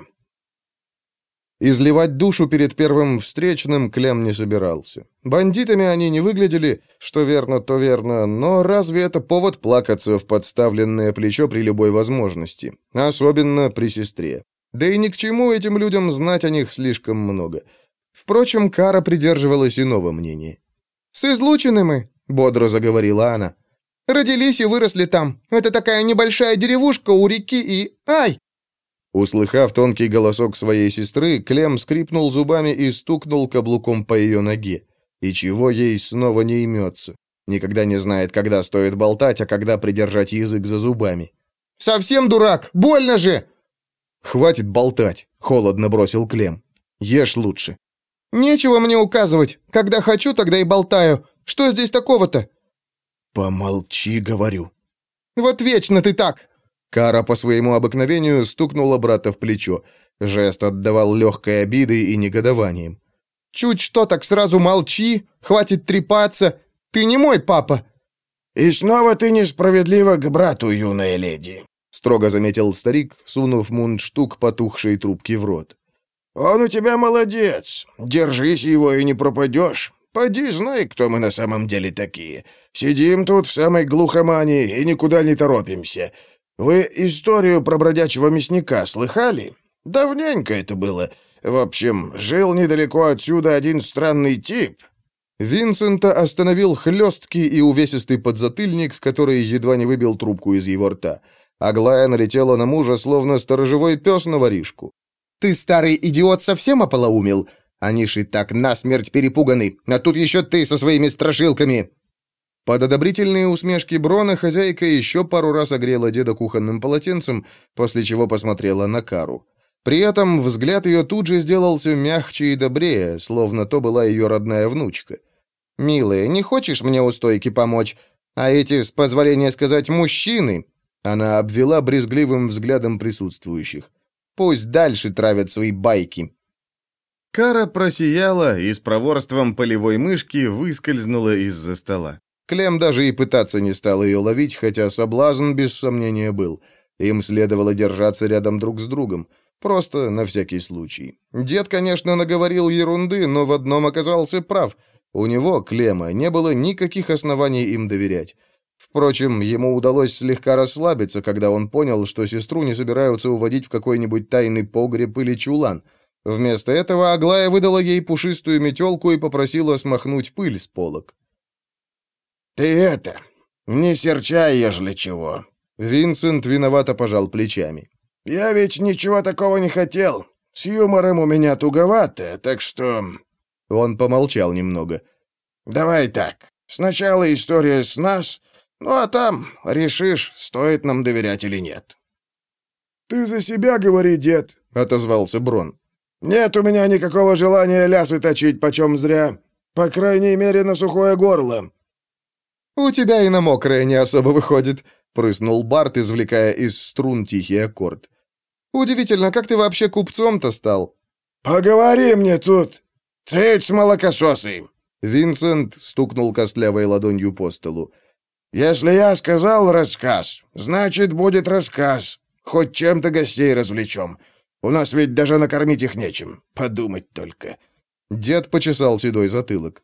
Изливать душу перед первым встречным Клем не собирался. Бандитами они не выглядели, что верно, то верно, но разве это повод плакаться в подставленное плечо при любой возможности? Особенно при сестре. Да и ни к чему этим людям знать о них слишком много. Впрочем, Кара придерживалась иного мнения. «С излучены мы», — бодро заговорила она. «Родились и выросли там. Это такая небольшая деревушка у реки и... Ай! Услыхав тонкий голосок своей сестры, Клем скрипнул зубами и стукнул каблуком по ее ноге. И чего ей снова не имется? Никогда не знает, когда стоит болтать, а когда придержать язык за зубами. «Совсем дурак! Больно же!» «Хватит болтать», — холодно бросил Клем. «Ешь лучше». «Нечего мне указывать. Когда хочу, тогда и болтаю. Что здесь такого-то?» «Помолчи, говорю». «Вот вечно ты так!» Кара по своему обыкновению стукнула брата в плечо. Жест отдавал легкой обидой и негодованием. «Чуть что, так сразу молчи, хватит трепаться. Ты не мой папа!» «И снова ты несправедлива к брату, юная леди», — строго заметил старик, сунув мундштук потухшей трубки в рот. «Он у тебя молодец. Держись его и не пропадешь. Поди, знай, кто мы на самом деле такие. Сидим тут в самой глухомании и никуда не торопимся. Вы историю про бродячего мясника слыхали? Давненько это было. В общем, жил недалеко отсюда один странный тип, Винсента остановил хлесткий и увесистый подзатыльник, который едва не выбил трубку из его рта. Аглая налетела на мужа, словно сторожевой пес на воришку. «Ты, старый идиот, совсем ополоумел? Они ж и так насмерть перепуганы, а тут еще ты со своими страшилками!» Под одобрительные усмешки Брона хозяйка еще пару раз огрела деда кухонным полотенцем, после чего посмотрела на Кару. При этом взгляд ее тут же сделался мягче и добрее, словно то была ее родная внучка. «Милая, не хочешь мне у стойки помочь? А эти, с позволения сказать, мужчины...» Она обвела брезгливым взглядом присутствующих. «Пусть дальше травят свои байки». Кара просияла и с проворством полевой мышки выскользнула из-за стола. Клем даже и пытаться не стал ее ловить, хотя соблазн без сомнения был. Им следовало держаться рядом друг с другом. Просто на всякий случай. Дед, конечно, наговорил ерунды, но в одном оказался прав — у него, Клема, не было никаких оснований им доверять. Впрочем, ему удалось слегка расслабиться, когда он понял, что сестру не собираются уводить в какой-нибудь тайный погреб или чулан. Вместо этого Аглая выдала ей пушистую метелку и попросила смахнуть пыль с полок. «Ты это, не серчай, ежели чего». Винсент виновато пожал плечами. «Я ведь ничего такого не хотел. С юмором у меня туговато, так что он помолчал немного. «Давай так. Сначала история с нас, ну а там решишь, стоит нам доверять или нет». «Ты за себя говори, дед», — отозвался Брон. «Нет у меня никакого желания лясы точить почем зря. По крайней мере, на сухое горло». «У тебя и на мокрое не особо выходит», — прыснул Барт, извлекая из струн тихий аккорд. «Удивительно, как ты вообще купцом-то стал?» «Поговори мне тут!» «Цыть, молокососы!» Винсент стукнул костлявой ладонью по столу. «Если я сказал рассказ, значит, будет рассказ. Хоть чем-то гостей развлечем. У нас ведь даже накормить их нечем. Подумать только». Дед почесал седой затылок.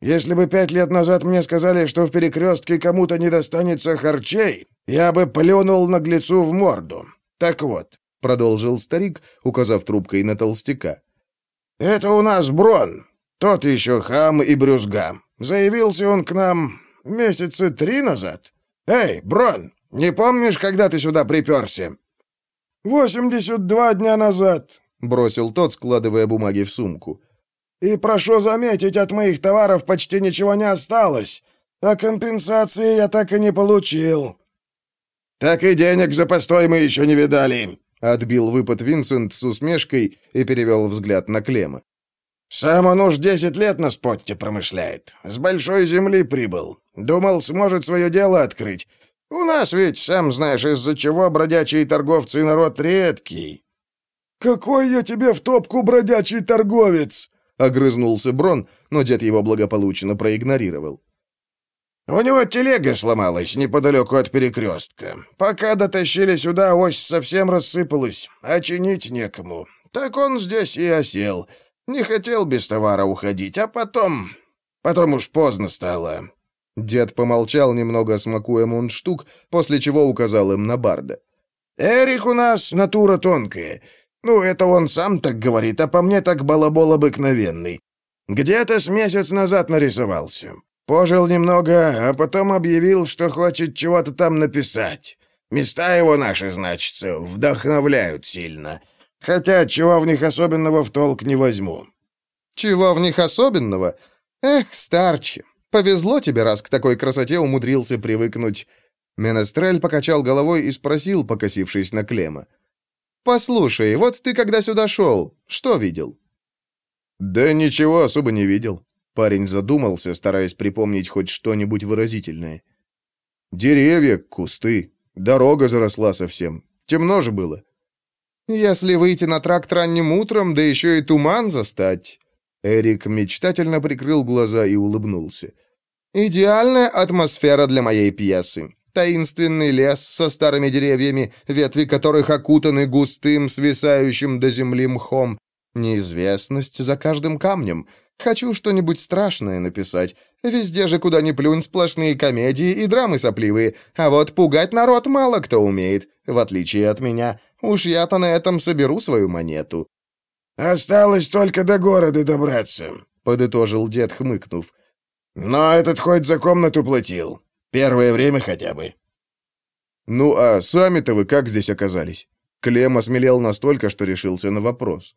«Если бы пять лет назад мне сказали, что в перекрестке кому-то не достанется харчей, я бы плюнул наглецу в морду. Так вот», — продолжил старик, указав трубкой на толстяка. «Это у нас Брон, тот еще хам и брюзга. Заявился он к нам месяца три назад. Эй, Брон, не помнишь, когда ты сюда приперся?» «Восемьдесят два дня назад», — бросил тот, складывая бумаги в сумку. «И прошу заметить, от моих товаров почти ничего не осталось, а компенсации я так и не получил». «Так и денег за постой мы еще не видали», Отбил выпад Винсент с усмешкой и перевел взгляд на Клема. «Сам он уж десять лет на спотте промышляет. С большой земли прибыл. Думал, сможет свое дело открыть. У нас ведь, сам знаешь, из-за чего бродячие торговцы народ редкий». «Какой я тебе в топку бродячий торговец?» — огрызнулся Брон, но дед его благополучно проигнорировал. У него телега сломалась неподалеку от перекрестка. Пока дотащили сюда, ось совсем рассыпалась, а чинить некому. Так он здесь и осел. Не хотел без товара уходить, а потом... Потом уж поздно стало». Дед помолчал, немного смакуя мундштук, после чего указал им на Барда. «Эрик у нас натура тонкая. Ну, это он сам так говорит, а по мне так балабол обыкновенный. Где-то с месяц назад нарисовался. Пожил немного, а потом объявил, что хочет чего-то там написать. Места его наши, значится, вдохновляют сильно. Хотя чего в них особенного в толк не возьму». «Чего в них особенного? Эх, старче, Повезло тебе, раз к такой красоте умудрился привыкнуть». Менестрель покачал головой и спросил, покосившись на Клема. «Послушай, вот ты когда сюда шел, что видел?» «Да ничего особо не видел». Парень задумался, стараясь припомнить хоть что-нибудь выразительное. «Деревья, кусты, дорога заросла совсем. Темно же было». «Если выйти на тракт ранним утром, да еще и туман застать...» Эрик мечтательно прикрыл глаза и улыбнулся. «Идеальная атмосфера для моей пьесы. Таинственный лес со старыми деревьями, ветви которых окутаны густым, свисающим до земли мхом. Неизвестность за каждым камнем. Хочу что-нибудь страшное написать. Везде же, куда ни плюнь, сплошные комедии и драмы сопливые. А вот пугать народ мало кто умеет, в отличие от меня. Уж я-то на этом соберу свою монету». «Осталось только до города добраться», — подытожил дед, хмыкнув. «Но этот хоть за комнату платил. Первое время хотя бы». «Ну а сами-то вы как здесь оказались?» Клем осмелел настолько, что решился на вопрос.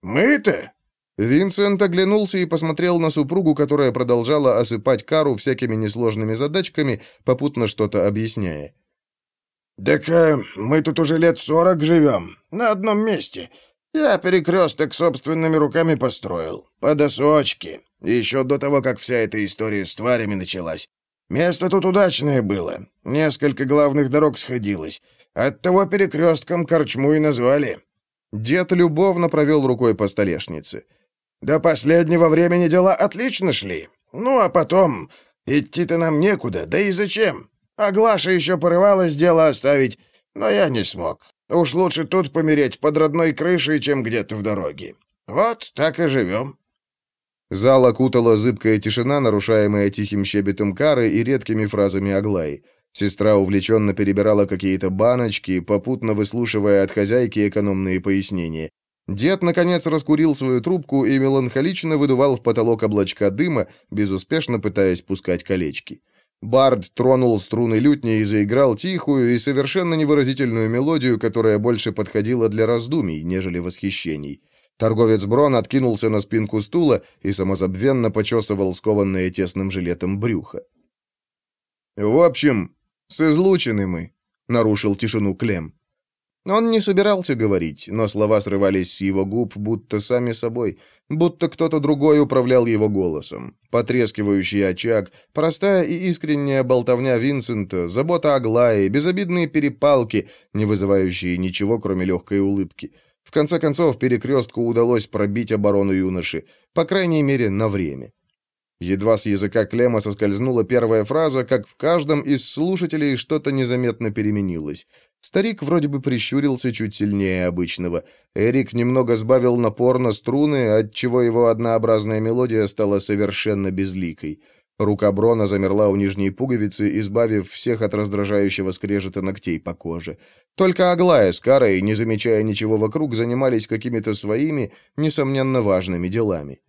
«Мы-то?» Винсент оглянулся и посмотрел на супругу, которая продолжала осыпать Кару всякими несложными задачками, попутно что-то объясняя. «Так э, мы тут уже лет сорок живем, на одном месте. Я перекресток собственными руками построил, по досочке, еще до того, как вся эта история с тварями началась. Место тут удачное было, несколько главных дорог сходилось. Оттого перекрестком корчму и назвали». Дед любовно провел рукой по столешнице. «До последнего времени дела отлично шли. Ну, а потом... Идти-то нам некуда, да и зачем? А Глаша еще порывалась дело оставить, но я не смог. Уж лучше тут помереть под родной крышей, чем где-то в дороге. Вот так и живем». Зал окутала зыбкая тишина, нарушаемая тихим щебетом Кары и редкими фразами Аглаи. Сестра увлеченно перебирала какие-то баночки, попутно выслушивая от хозяйки экономные пояснения. Дед, наконец, раскурил свою трубку и меланхолично выдувал в потолок облачка дыма, безуспешно пытаясь пускать колечки. Бард тронул струны лютни и заиграл тихую и совершенно невыразительную мелодию, которая больше подходила для раздумий, нежели восхищений. Торговец Брон откинулся на спинку стула и самозабвенно почесывал скованное тесным жилетом брюхо. «В общем, с излучены мы», — нарушил тишину Клем. Он не собирался говорить, но слова срывались с его губ, будто сами собой, будто кто-то другой управлял его голосом. Потрескивающий очаг, простая и искренняя болтовня Винсента, забота о Глае, безобидные перепалки, не вызывающие ничего, кроме легкой улыбки — в конце концов, перекрестку удалось пробить оборону юноши, по крайней мере, на время. Едва с языка Клема соскользнула первая фраза, как в каждом из слушателей что-то незаметно переменилось. Старик вроде бы прищурился чуть сильнее обычного. Эрик немного сбавил напор на струны, отчего его однообразная мелодия стала совершенно безликой. Рука Брона замерла у нижней пуговицы, избавив всех от раздражающего скрежета ногтей по коже. Только Аглая с Карой, не замечая ничего вокруг, занимались какими-то своими, несомненно, важными делами.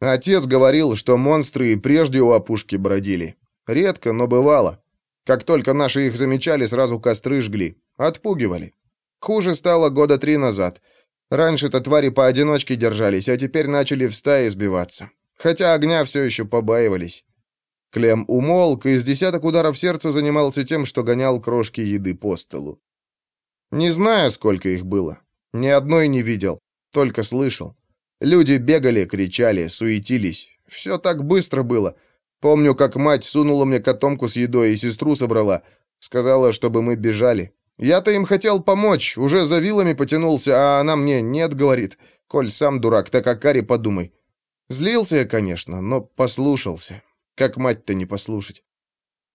Отец говорил, что монстры и прежде у опушки бродили. Редко, но бывало. Как только наши их замечали, сразу костры жгли. Отпугивали. Хуже стало года три назад. Раньше-то твари поодиночке держались, а теперь начали в стаи сбиваться хотя огня все еще побаивались. Клем умолк и с десяток ударов сердца занимался тем, что гонял крошки еды по столу. Не знаю, сколько их было. Ни одной не видел, только слышал. Люди бегали, кричали, суетились. Все так быстро было. Помню, как мать сунула мне котомку с едой и сестру собрала. Сказала, чтобы мы бежали. Я-то им хотел помочь, уже за вилами потянулся, а она мне «нет», говорит. «Коль сам дурак, так о каре подумай». Злился я, конечно, но послушался. Как мать-то не послушать.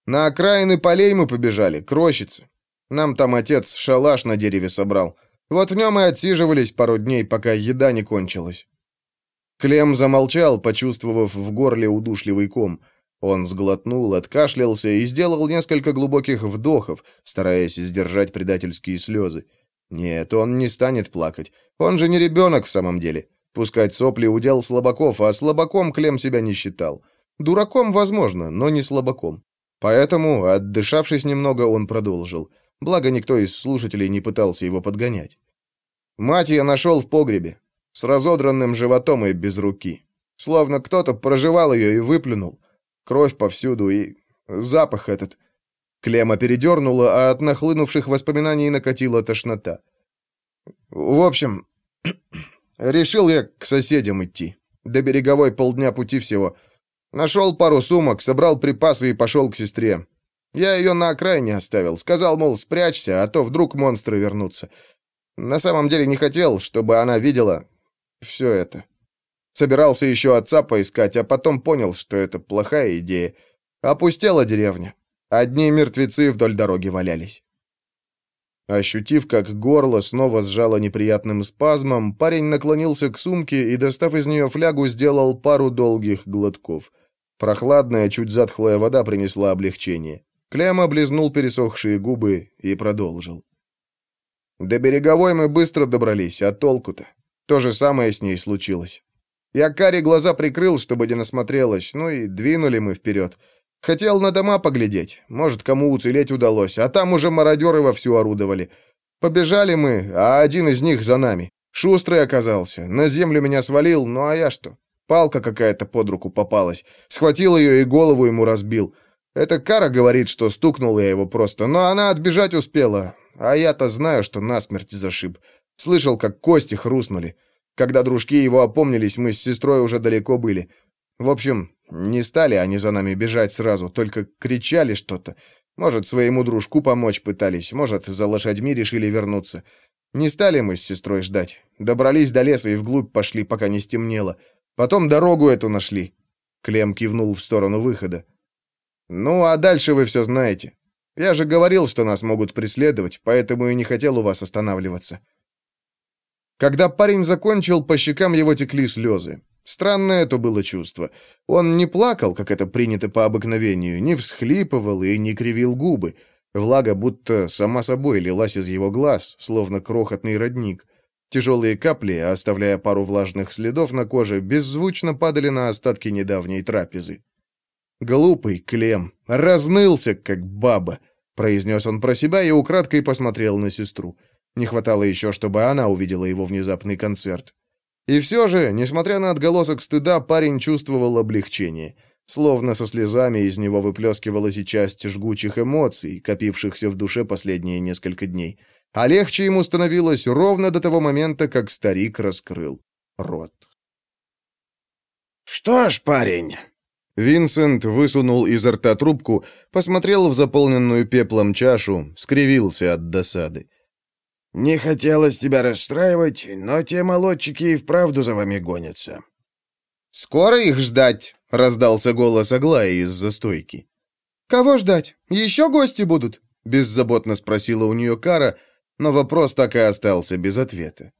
На окраины полей мы побежали, к рощице. Нам там отец шалаш на дереве собрал. Вот в нем и отсиживались пару дней, пока еда не кончилась. Клем замолчал, почувствовав в горле удушливый ком. Он сглотнул, откашлялся и сделал несколько глубоких вдохов, стараясь сдержать предательские слезы. Нет, он не станет плакать. Он же не ребенок в самом деле. Пускать сопли удел слабаков, а слабаком Клем себя не считал. Дураком, возможно, но не слабаком. Поэтому, отдышавшись немного, он продолжил. Благо, никто из слушателей не пытался его подгонять. Мать я нашел в погребе, с разодранным животом и без руки. словно кто-то прожевал ее и выплюнул. Кровь повсюду и запах этот. Клема передернула, а от нахлынувших воспоминаний накатила тошнота. В общем, решил я к соседям идти. До береговой полдня пути всего. Нашел пару сумок, собрал припасы и пошел к сестре. Я ее на окраине оставил. Сказал, мол, спрячься, а то вдруг монстры вернутся. На самом деле не хотел, чтобы она видела все это. Собирался еще отца поискать, а потом понял, что это плохая идея. Опустела деревня. Одни мертвецы вдоль дороги валялись. Ощутив, как горло снова сжало неприятным спазмом, парень наклонился к сумке и, достав из нее флягу, сделал пару долгих глотков. Прохладная, чуть затхлая вода принесла облегчение. Клем облизнул пересохшие губы и продолжил. До береговой мы быстро добрались, а толку-то? То же самое с ней случилось. Я Каре глаза прикрыл, чтобы не насмотрелась, ну и двинули мы вперед. Хотел на дома поглядеть, может, кому уцелеть удалось, а там уже мародеры вовсю орудовали. Побежали мы, а один из них за нами. Шустрый оказался, на землю меня свалил, ну а я что? Палка какая-то под руку попалась. Схватил ее и голову ему разбил. Это Кара говорит, что стукнул я его просто, но она отбежать успела, а я-то знаю, что насмерть зашиб. Слышал, как кости хрустнули. Когда дружки его опомнились, мы с сестрой уже далеко были. В общем, не стали они за нами бежать сразу, только кричали что-то. Может, своему дружку помочь пытались, может, за лошадьми решили вернуться. Не стали мы с сестрой ждать. Добрались до леса и вглубь пошли, пока не стемнело. Потом дорогу эту нашли. Клем кивнул в сторону выхода. Ну, а дальше вы все знаете. Я же говорил, что нас могут преследовать, поэтому и не хотел у вас останавливаться. Когда парень закончил, по щекам его текли слезы. Странное это было чувство. Он не плакал, как это принято по обыкновению, не всхлипывал и не кривил губы. Влага будто сама собой лилась из его глаз, словно крохотный родник. Тяжелые капли, оставляя пару влажных следов на коже, беззвучно падали на остатки недавней трапезы. «Глупый Клем, разнылся, как баба», — произнес он про себя и украдкой посмотрел на сестру. Не хватало еще, чтобы она увидела его внезапный концерт. И все же, несмотря на отголосок стыда, парень чувствовал облегчение. Словно со слезами из него выплескивалась и часть жгучих эмоций, копившихся в душе последние несколько дней. А легче ему становилось ровно до того момента, как старик раскрыл рот. «Что ж, парень...» Винсент высунул изо рта трубку, посмотрел в заполненную пеплом чашу, скривился от досады. «Не хотелось тебя расстраивать, но те молодчики и вправду за вами гонятся». «Скоро их ждать?» — раздался голос Аглаи из-за стойки. «Кого ждать? Еще гости будут?» — беззаботно спросила у нее Кара, но вопрос так и остался без ответа.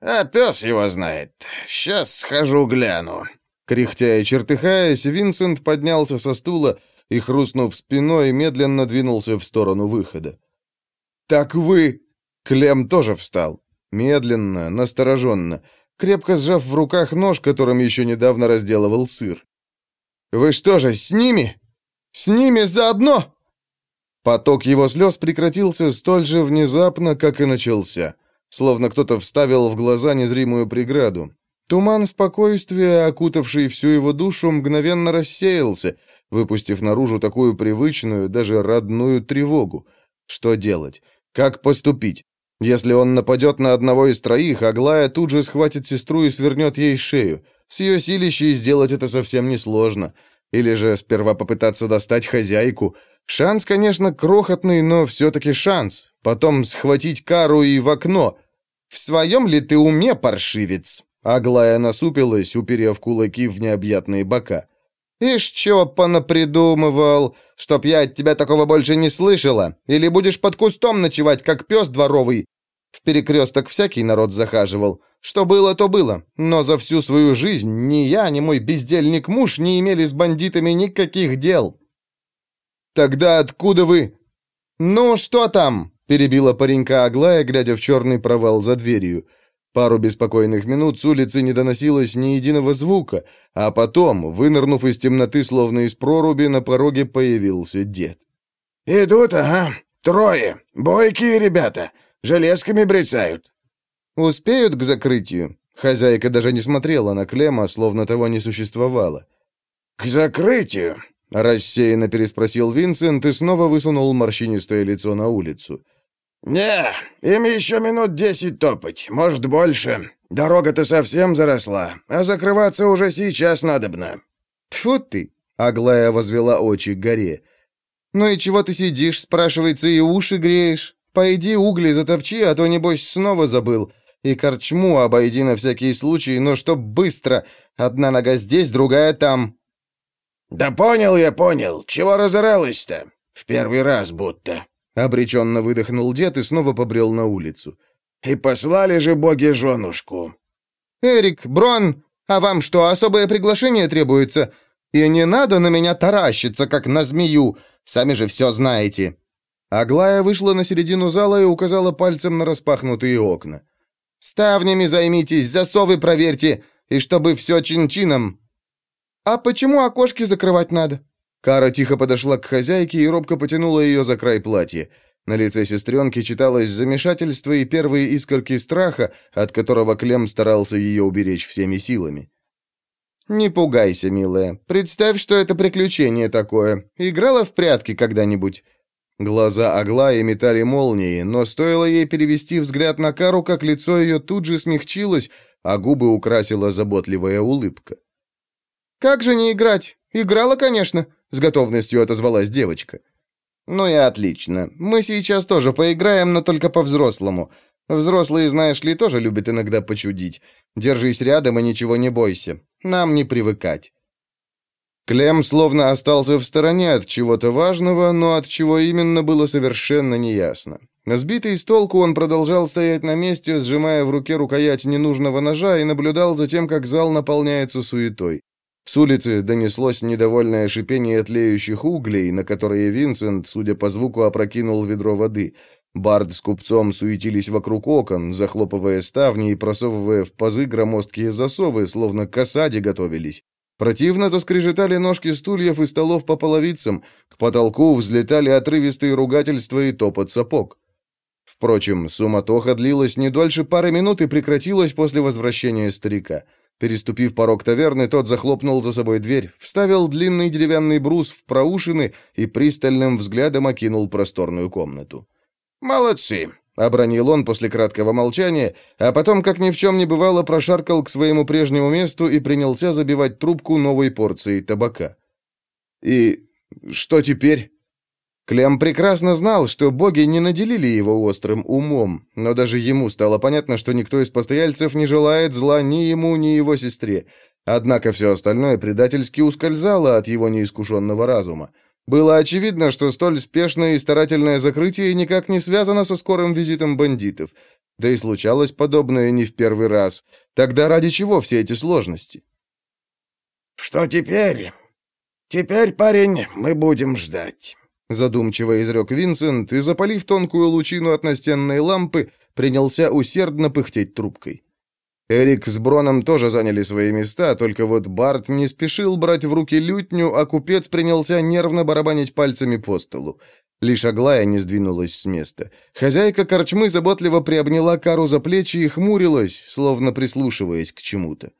«А пес его знает. Сейчас схожу гляну». Кряхтя и чертыхаясь, Винсент поднялся со стула и, хрустнув спиной, медленно двинулся в сторону выхода. «Так вы...» Клем тоже встал. Медленно, настороженно, крепко сжав в руках нож, которым еще недавно разделывал сыр. «Вы что же, с ними? С ними заодно?» Поток его слез прекратился столь же внезапно, как и начался, словно кто-то вставил в глаза незримую преграду. Туман спокойствия, окутавший всю его душу, мгновенно рассеялся, выпустив наружу такую привычную, даже родную тревогу. Что делать? Как поступить? Если он нападет на одного из троих, Аглая тут же схватит сестру и свернет ей шею. С ее силищей сделать это совсем несложно. Или же сперва попытаться достать хозяйку. Шанс, конечно, крохотный, но все-таки шанс. Потом схватить Кару и в окно. В своем ли ты уме, паршивец? Аглая насупилась, уперев кулаки в необъятные бока. «Ишь, чё понапридумывал, чтоб я от тебя такого больше не слышала? Или будешь под кустом ночевать, как пес дворовый, в перекресток всякий народ захаживал. Что было, то было. Но за всю свою жизнь ни я, ни мой бездельник-муж не имели с бандитами никаких дел. Тогда откуда вы? Ну, что там? Перебила паренька Аглая, глядя в черный провал за дверью. Пару беспокойных минут с улицы не доносилось ни единого звука, а потом, вынырнув из темноты, словно из проруби, на пороге появился дед. «Идут, ага. Трое. Бойкие ребята. Железками брецают». «Успеют к закрытию?» — Хозяйка даже не смотрела на Клема, словно того не существовало. «К закрытию!» — рассеянно переспросил Винсент и снова высунул морщинистое лицо на улицу. «Не, им еще минут десять топать, может, больше. Дорога-то совсем заросла, а закрываться уже сейчас надобно». «Тьфу ты!» — Аглая возвела очи к горе. «Ну и чего ты сидишь?» — спрашивается, и уши греешь. «Пойди угли затопчи, а то, небось, снова забыл. И корчму обойди на всякий случай, но чтоб быстро. Одна нога здесь, другая там». «Да понял я, понял. Чего разоралась-то? В первый раз будто». Обреченно выдохнул дед и снова побрел на улицу. «И послали же боги женушку». «Эрик, Брон, а вам что, особое приглашение требуется? И не надо на меня таращиться, как на змею. Сами же все знаете». Аглая вышла на середину зала и указала пальцем на распахнутые окна. «Ставнями займитесь, засовы проверьте, и чтобы все чин-чином». «А почему окошки закрывать надо?» Кара тихо подошла к хозяйке и робко потянула ее за край платья. На лице сестренки читалось замешательство и первые искорки страха, от которого Клем старался ее уберечь всеми силами. «Не пугайся, милая. Представь, что это приключение такое. Играла в прятки когда-нибудь?» Глаза Аглаи метали молнии, но стоило ей перевести взгляд на Кару, как лицо ее тут же смягчилось, а губы украсила заботливая улыбка. «Как же не играть? Играла, конечно», — с готовностью отозвалась девочка. «Ну и отлично. Мы сейчас тоже поиграем, но только по-взрослому. Взрослые, знаешь ли, тоже любят иногда почудить. Держись рядом и ничего не бойся. Нам не привыкать». Клем словно остался в стороне от чего-то важного, но от чего именно было совершенно неясно. Сбитый с толку, он продолжал стоять на месте, сжимая в руке рукоять ненужного ножа и наблюдал за тем, как зал наполняется суетой. С улицы донеслось недовольное шипение тлеющих углей, на которые Винсент, судя по звуку, опрокинул ведро воды. Бард с купцом суетились вокруг окон, захлопывая ставни и просовывая в пазы громоздкие засовы, словно к осаде готовились. Противно заскрежетали ножки стульев и столов по половицам, к потолку взлетали отрывистые ругательства и топот сапог. Впрочем, суматоха длилась не дольше пары минут и прекратилась после возвращения старика. Переступив порог таверны, тот захлопнул за собой дверь, вставил длинный деревянный брус в проушины и пристальным взглядом окинул просторную комнату. «Молодцы!» — обронил он после краткого молчания, а потом, как ни в чем не бывало, прошаркал к своему прежнему месту и принялся забивать трубку новой порцией табака. «И что теперь?» Клем прекрасно знал, что боги не наделили его острым умом, но даже ему стало понятно, что никто из постояльцев не желает зла ни ему, ни его сестре. Однако все остальное предательски ускользало от его неискушенного разума. Было очевидно, что столь спешное и старательное закрытие никак не связано со скорым визитом бандитов. Да и случалось подобное не в первый раз. Тогда ради чего все эти сложности? «Что теперь? Теперь, парень, мы будем ждать». Задумчиво изрек Винсент и, запалив тонкую лучину от настенной лампы, принялся усердно пыхтеть трубкой. Эрик с Броном тоже заняли свои места, только вот Барт не спешил брать в руки лютню, а купец принялся нервно барабанить пальцами по столу. Лишь Аглая не сдвинулась с места. Хозяйка корчмы заботливо приобняла Кару за плечи и хмурилась, словно прислушиваясь к чему-то.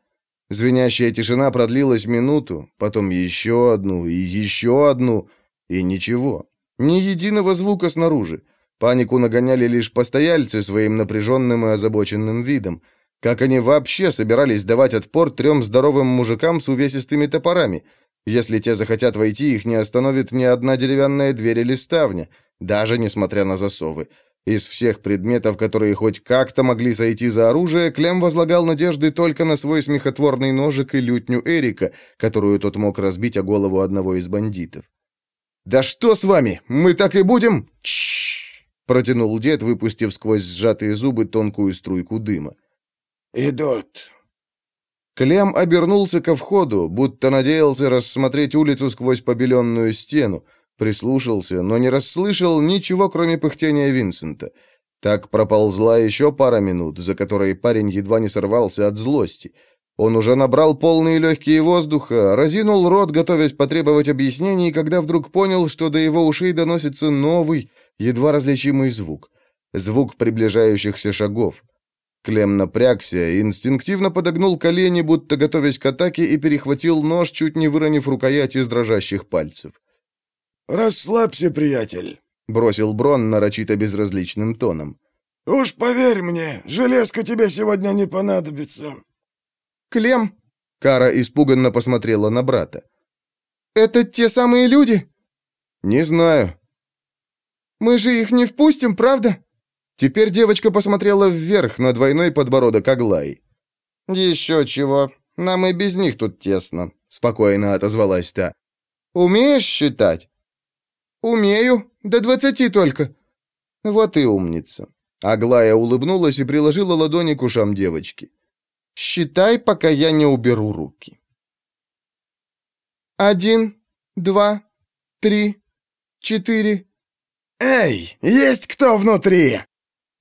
Звенящая тишина продлилась минуту, потом еще одну и еще одну, и ничего. Ни единого звука снаружи. Панику нагоняли лишь постояльцы своим напряженным и озабоченным видом. Как они вообще собирались давать отпор трем здоровым мужикам с увесистыми топорами? Если те захотят войти, их не остановит ни одна деревянная дверь или ставня, даже несмотря на засовы. Из всех предметов, которые хоть как-то могли сойти за оружие, Клем возлагал надежды только на свой смехотворный ножик и лютню Эрика, которую тот мог разбить о голову одного из бандитов. «Да что с вами? Мы так и будем?» Чш! протянул дед, выпустив сквозь сжатые зубы тонкую струйку дыма. «Идут». Клем обернулся ко входу, будто надеялся рассмотреть улицу сквозь побеленную стену, прислушался, но не расслышал ничего, кроме пыхтения Винсента. Так проползла еще пара минут, за которые парень едва не сорвался от злости. Он уже набрал полные легкие воздуха, разинул рот, готовясь потребовать объяснений, когда вдруг понял, что до его ушей доносится новый, едва различимый звук. Звук приближающихся шагов. Клем напрягся, инстинктивно подогнул колени, будто готовясь к атаке, и перехватил нож, чуть не выронив рукоять из дрожащих пальцев. «Расслабься, приятель», — бросил Брон нарочито безразличным тоном. «Уж поверь мне, железка тебе сегодня не понадобится». «Клем!» — Кара испуганно посмотрела на брата. «Это те самые люди?» «Не знаю». «Мы же их не впустим, правда?» Теперь девочка посмотрела вверх на двойной подбородок Аглай. «Еще чего. Нам и без них тут тесно», — спокойно отозвалась та. «Умеешь считать?» «Умею. До двадцати только». «Вот и умница». Аглая улыбнулась и приложила ладони к ушам девочки. «Считай, пока я не уберу руки». «Один, два, три, четыре». «Эй, есть кто внутри?»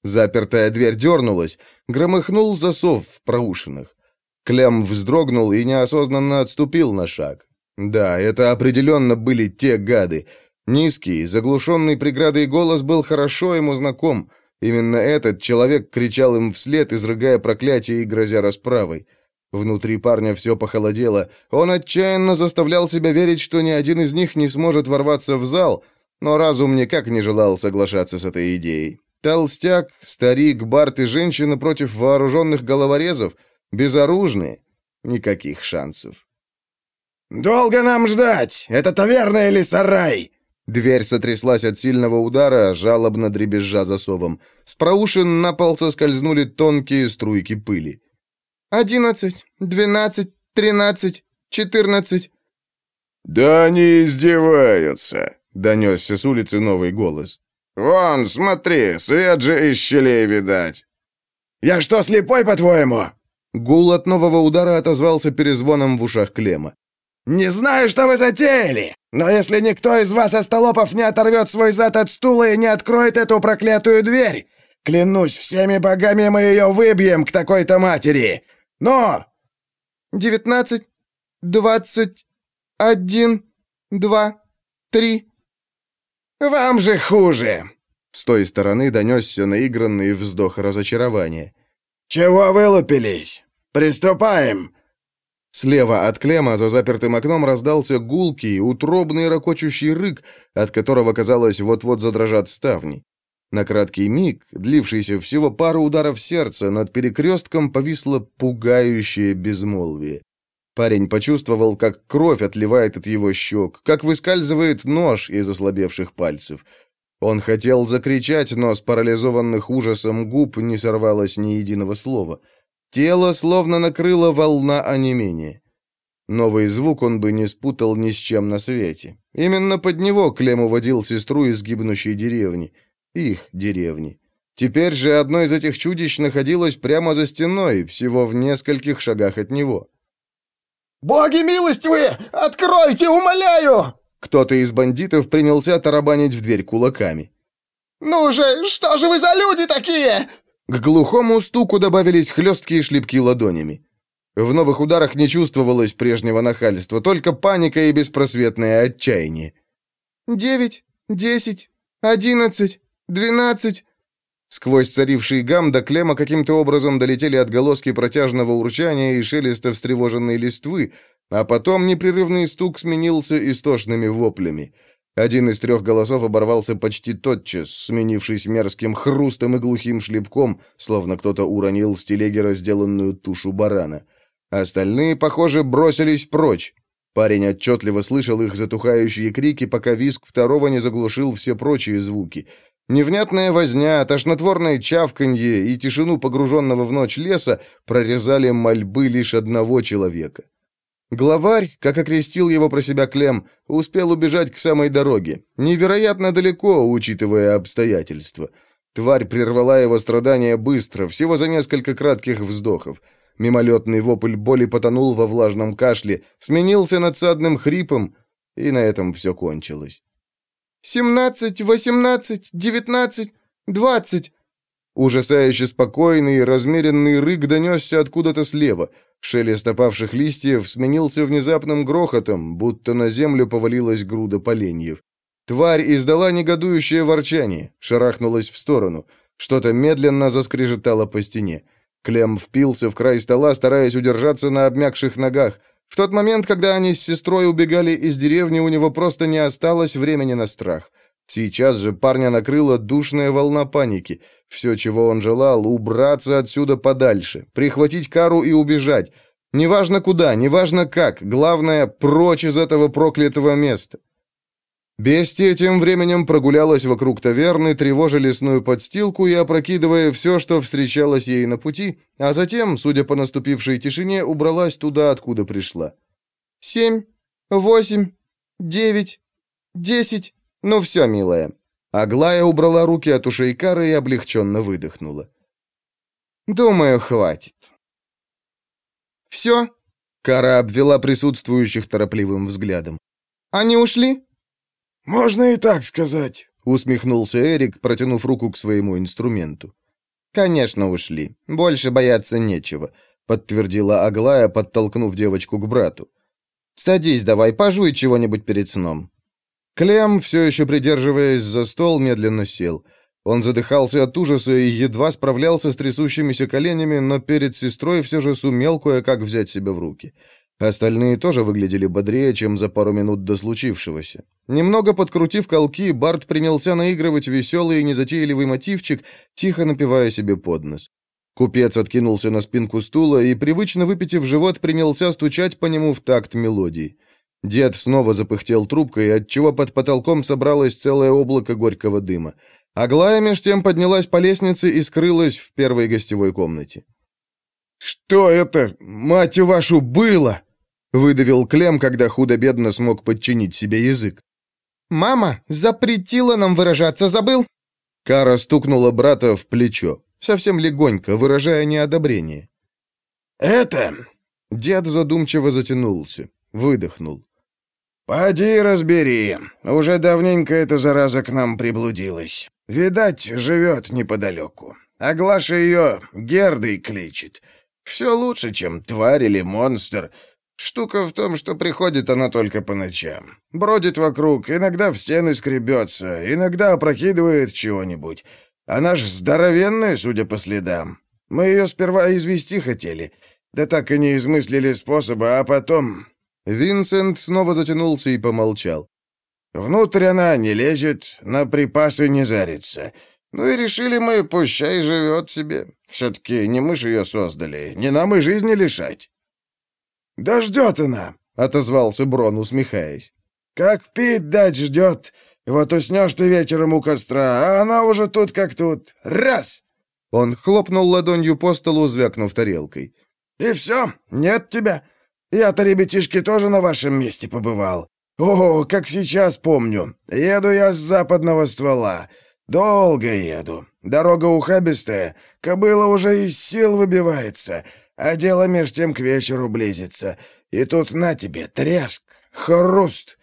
Запертая дверь дернулась, громыхнул засов в проушинах. Клем вздрогнул и неосознанно отступил на шаг. Да, это определенно были те гады. Низкий, заглушенный преградой голос был хорошо ему знаком. Именно этот человек кричал им вслед, изрыгая проклятие и грозя расправой. Внутри парня все похолодело. Он отчаянно заставлял себя верить, что ни один из них не сможет ворваться в зал, но разум никак не желал соглашаться с этой идеей. Толстяк, старик, Барт и женщина против вооруженных головорезов, безоружные. Никаких шансов. «Долго нам ждать? Это таверна или сарай?» Дверь сотряслась от сильного удара, жалобно дребезжа засовом. С проушин на пол соскользнули тонкие струйки пыли. «Одиннадцать, двенадцать, тринадцать, четырнадцать». «Да они издеваются», — донесся с улицы новый голос. «Вон, смотри, свет же из щелей видать!» «Я что, слепой, по-твоему?» Гул от нового удара отозвался перезвоном в ушах Клема. «Не знаю, что вы затеяли, но если никто из вас, остолопов, не оторвет свой зад от стула и не откроет эту проклятую дверь, клянусь всеми богами, мы ее выбьем к такой-то матери! Но...» «Девятнадцать, двадцать, один, два, три...» «Вам же хуже!» С той стороны донесся наигранный вздох разочарования. «Чего вылупились? Приступаем!» Слева от Клема за запертым окном раздался гулкий, утробный ракочущий рык, от которого, казалось, вот-вот задрожат ставни. На краткий миг, длившийся всего пару ударов сердца, над перекрестком повисло пугающее безмолвие. Парень почувствовал, как кровь отливает от его щек, как выскальзывает нож из ослабевших пальцев. Он хотел закричать, но с парализованных ужасом губ не сорвалось ни единого слова. Тело словно накрыло волна онемения. Новый звук он бы не спутал ни с чем на свете. Именно под него Клем уводил сестру из гибнущей деревни. Их деревни. Теперь же одно из этих чудищ находилось прямо за стеной, всего в нескольких шагах от него. «Боги милостивые! Откройте, умоляю!» Кто-то из бандитов принялся тарабанить в дверь кулаками. «Ну же, что же вы за люди такие?» К глухому стуку добавились хлесткие шлепки ладонями. В новых ударах не чувствовалось прежнего нахальства, только паника и беспросветное отчаяние. «Девять, десять, одиннадцать, двенадцать...» Сквозь царивший гам до Клема каким-то образом долетели отголоски протяжного урчания и шелеста встревоженной листвы, а потом непрерывный стук сменился истошными воплями. Один из трех голосов оборвался почти тотчас, сменившись мерзким хрустом и глухим шлепком, словно кто-то уронил с телеги разделанную тушу барана. Остальные, похоже, бросились прочь. Парень отчетливо слышал их затухающие крики, пока визг второго не заглушил все прочие звуки — Невнятная возня, тошнотворное чавканье и тишину погруженного в ночь леса прорезали мольбы лишь одного человека. Главарь, как окрестил его про себя Клем, успел убежать к самой дороге. Невероятно далеко, учитывая обстоятельства. Тварь прервала его страдания быстро, всего за несколько кратких вздохов. Мимолетный вопль боли потонул во влажном кашле, сменился надсадным хрипом, и на этом все кончилось. «Семнадцать, восемнадцать, девятнадцать, двадцать!» Ужасающе спокойный, размеренный рык донесся откуда-то слева. Шелест опавших листьев сменился внезапным грохотом, будто на землю повалилась груда поленьев. Тварь издала негодующее ворчание, шарахнулась в сторону. Что-то медленно заскрежетало по стене. Клем впился в край стола, стараясь удержаться на обмякших ногах. В тот момент, когда они с сестрой убегали из деревни, у него просто не осталось времени на страх. Сейчас же парня накрыла душная волна паники. Все, чего он желал, убраться отсюда подальше, прихватить кару и убежать. Неважно куда, неважно как, главное, прочь из этого проклятого места. Бестия тем временем прогулялась вокруг таверны, тревожа лесную подстилку и опрокидывая все, что встречалось ей на пути, а затем, судя по наступившей тишине, убралась туда, откуда пришла. «Семь, восемь, девять, десять...» «Ну все, милая». Аглая убрала руки от ушей Кары и облегченно выдохнула. «Думаю, хватит». «Все?» Кара обвела присутствующих торопливым взглядом. «Они ушли?» «Можно и так сказать», — усмехнулся Эрик, протянув руку к своему инструменту. «Конечно, ушли. Больше бояться нечего», — подтвердила Аглая, подтолкнув девочку к брату. «Садись давай, пожуй чего-нибудь перед сном». Клем, все еще придерживаясь за стол, медленно сел. Он задыхался от ужаса и едва справлялся с трясущимися коленями, но перед сестрой все же сумел кое-как взять себя в руки. Остальные тоже выглядели бодрее, чем за пару минут до случившегося. Немного подкрутив колки, Барт принялся наигрывать веселый и незатейливый мотивчик, тихо напивая себе под нос. Купец откинулся на спинку стула и, привычно выпитив живот, принялся стучать по нему в такт мелодии. Дед снова запыхтел трубкой, отчего под потолком собралось целое облако горького дыма. Аглая меж тем поднялась по лестнице и скрылась в первой гостевой комнате. «Что это, мать вашу, было?» Выдавил Клем, когда худо-бедно смог подчинить себе язык. «Мама запретила нам выражаться, забыл?» Кара стукнула брата в плечо, совсем легонько, выражая неодобрение. «Это...» Дед задумчиво затянулся, выдохнул. «Поди разбери. Уже давненько эта зараза к нам приблудилась. Видать, живет неподалеку. А Глаша ее Гердой кличет. Все лучше, чем тварь или монстр. Штука в том, что приходит она только по ночам. Бродит вокруг, иногда в стены скребется, иногда опрокидывает чего-нибудь. Она ж здоровенная, судя по следам. Мы ее сперва извести хотели, да так и не измыслили способа, а потом... Винсент снова затянулся и помолчал. Внутрь она не лезет, на припасы не зарится. Ну и решили мы, пущай живет себе. Все-таки не мы ж ее создали, не нам и жизни лишать. «Да ждет она!» — отозвался Брон, усмехаясь. «Как пить дать ждет! Вот уснешь ты вечером у костра, а она уже тут как тут. Раз!» Он хлопнул ладонью по столу, звякнув тарелкой. «И все, нет тебя. Я-то, ребятишки, тоже на вашем месте побывал. О, как сейчас помню. Еду я с западного ствола. Долго еду. Дорога ухабистая. Кобыла уже из сил выбивается. А дело меж тем к вечеру близится. И тут на тебе треск, хруст.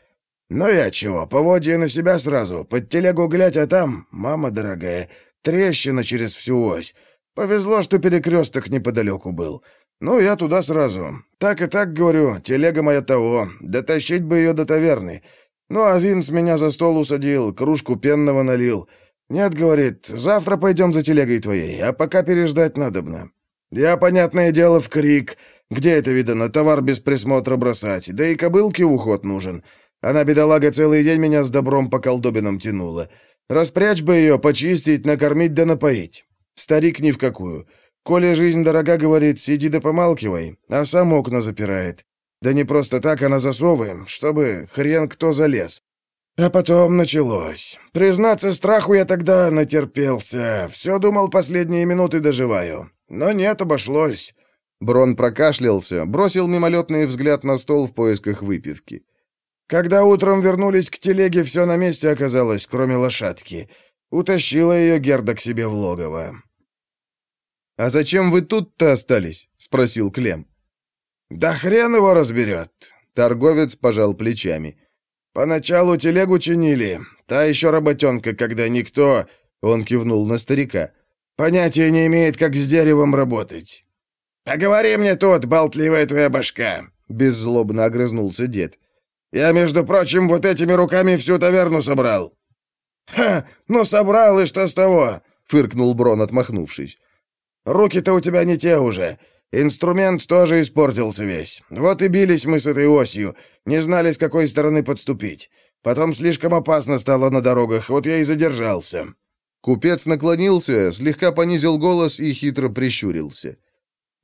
Ну я чего, поводья на себя сразу, под телегу глядь, а там, мама дорогая, трещина через всю ось. Повезло, что перекресток неподалеку был. Ну, я туда сразу. Так и так, говорю, телега моя того, дотащить бы ее до таверны. Ну, а Винс меня за стол усадил, кружку пенного налил. Нет, говорит, завтра пойдем за телегой твоей, а пока переждать надобно. Я, понятное дело, в крик. Где это видано, товар без присмотра бросать? Да и кобылке уход нужен. Она, бедолага, целый день меня с добром по колдобинам тянула. Распрячь бы ее, почистить, накормить да напоить. Старик ни в какую. Коля жизнь дорога, говорит, сиди да помалкивай, а сам окна запирает. Да не просто так, а на засовы, чтобы хрен кто залез. А потом началось. Признаться, страху я тогда натерпелся. Все думал, последние минуты доживаю. Но нет, обошлось. Брон прокашлялся, бросил мимолетный взгляд на стол в поисках выпивки. Когда утром вернулись к телеге, все на месте оказалось, кроме лошадки. Утащила ее Герда к себе в логово. «А зачем вы тут-то остались?» — спросил Клем. «Да хрен его разберет!» — торговец пожал плечами. «Поначалу телегу чинили. Та еще работенка, когда никто...» — он кивнул на старика. Понятия не имеет, как с деревом работать. «Поговори мне тут, болтливая твоя башка!» — беззлобно огрызнулся дед. «Я, между прочим, вот этими руками всю таверну собрал». «Ха! Ну, собрал, и что с того?» — фыркнул Брон, отмахнувшись. Руки-то у тебя не те уже. Инструмент тоже испортился весь. Вот и бились мы с этой осью. Не знали, с какой стороны подступить. Потом слишком опасно стало на дорогах, вот я и задержался». Купец наклонился, слегка понизил голос и хитро прищурился.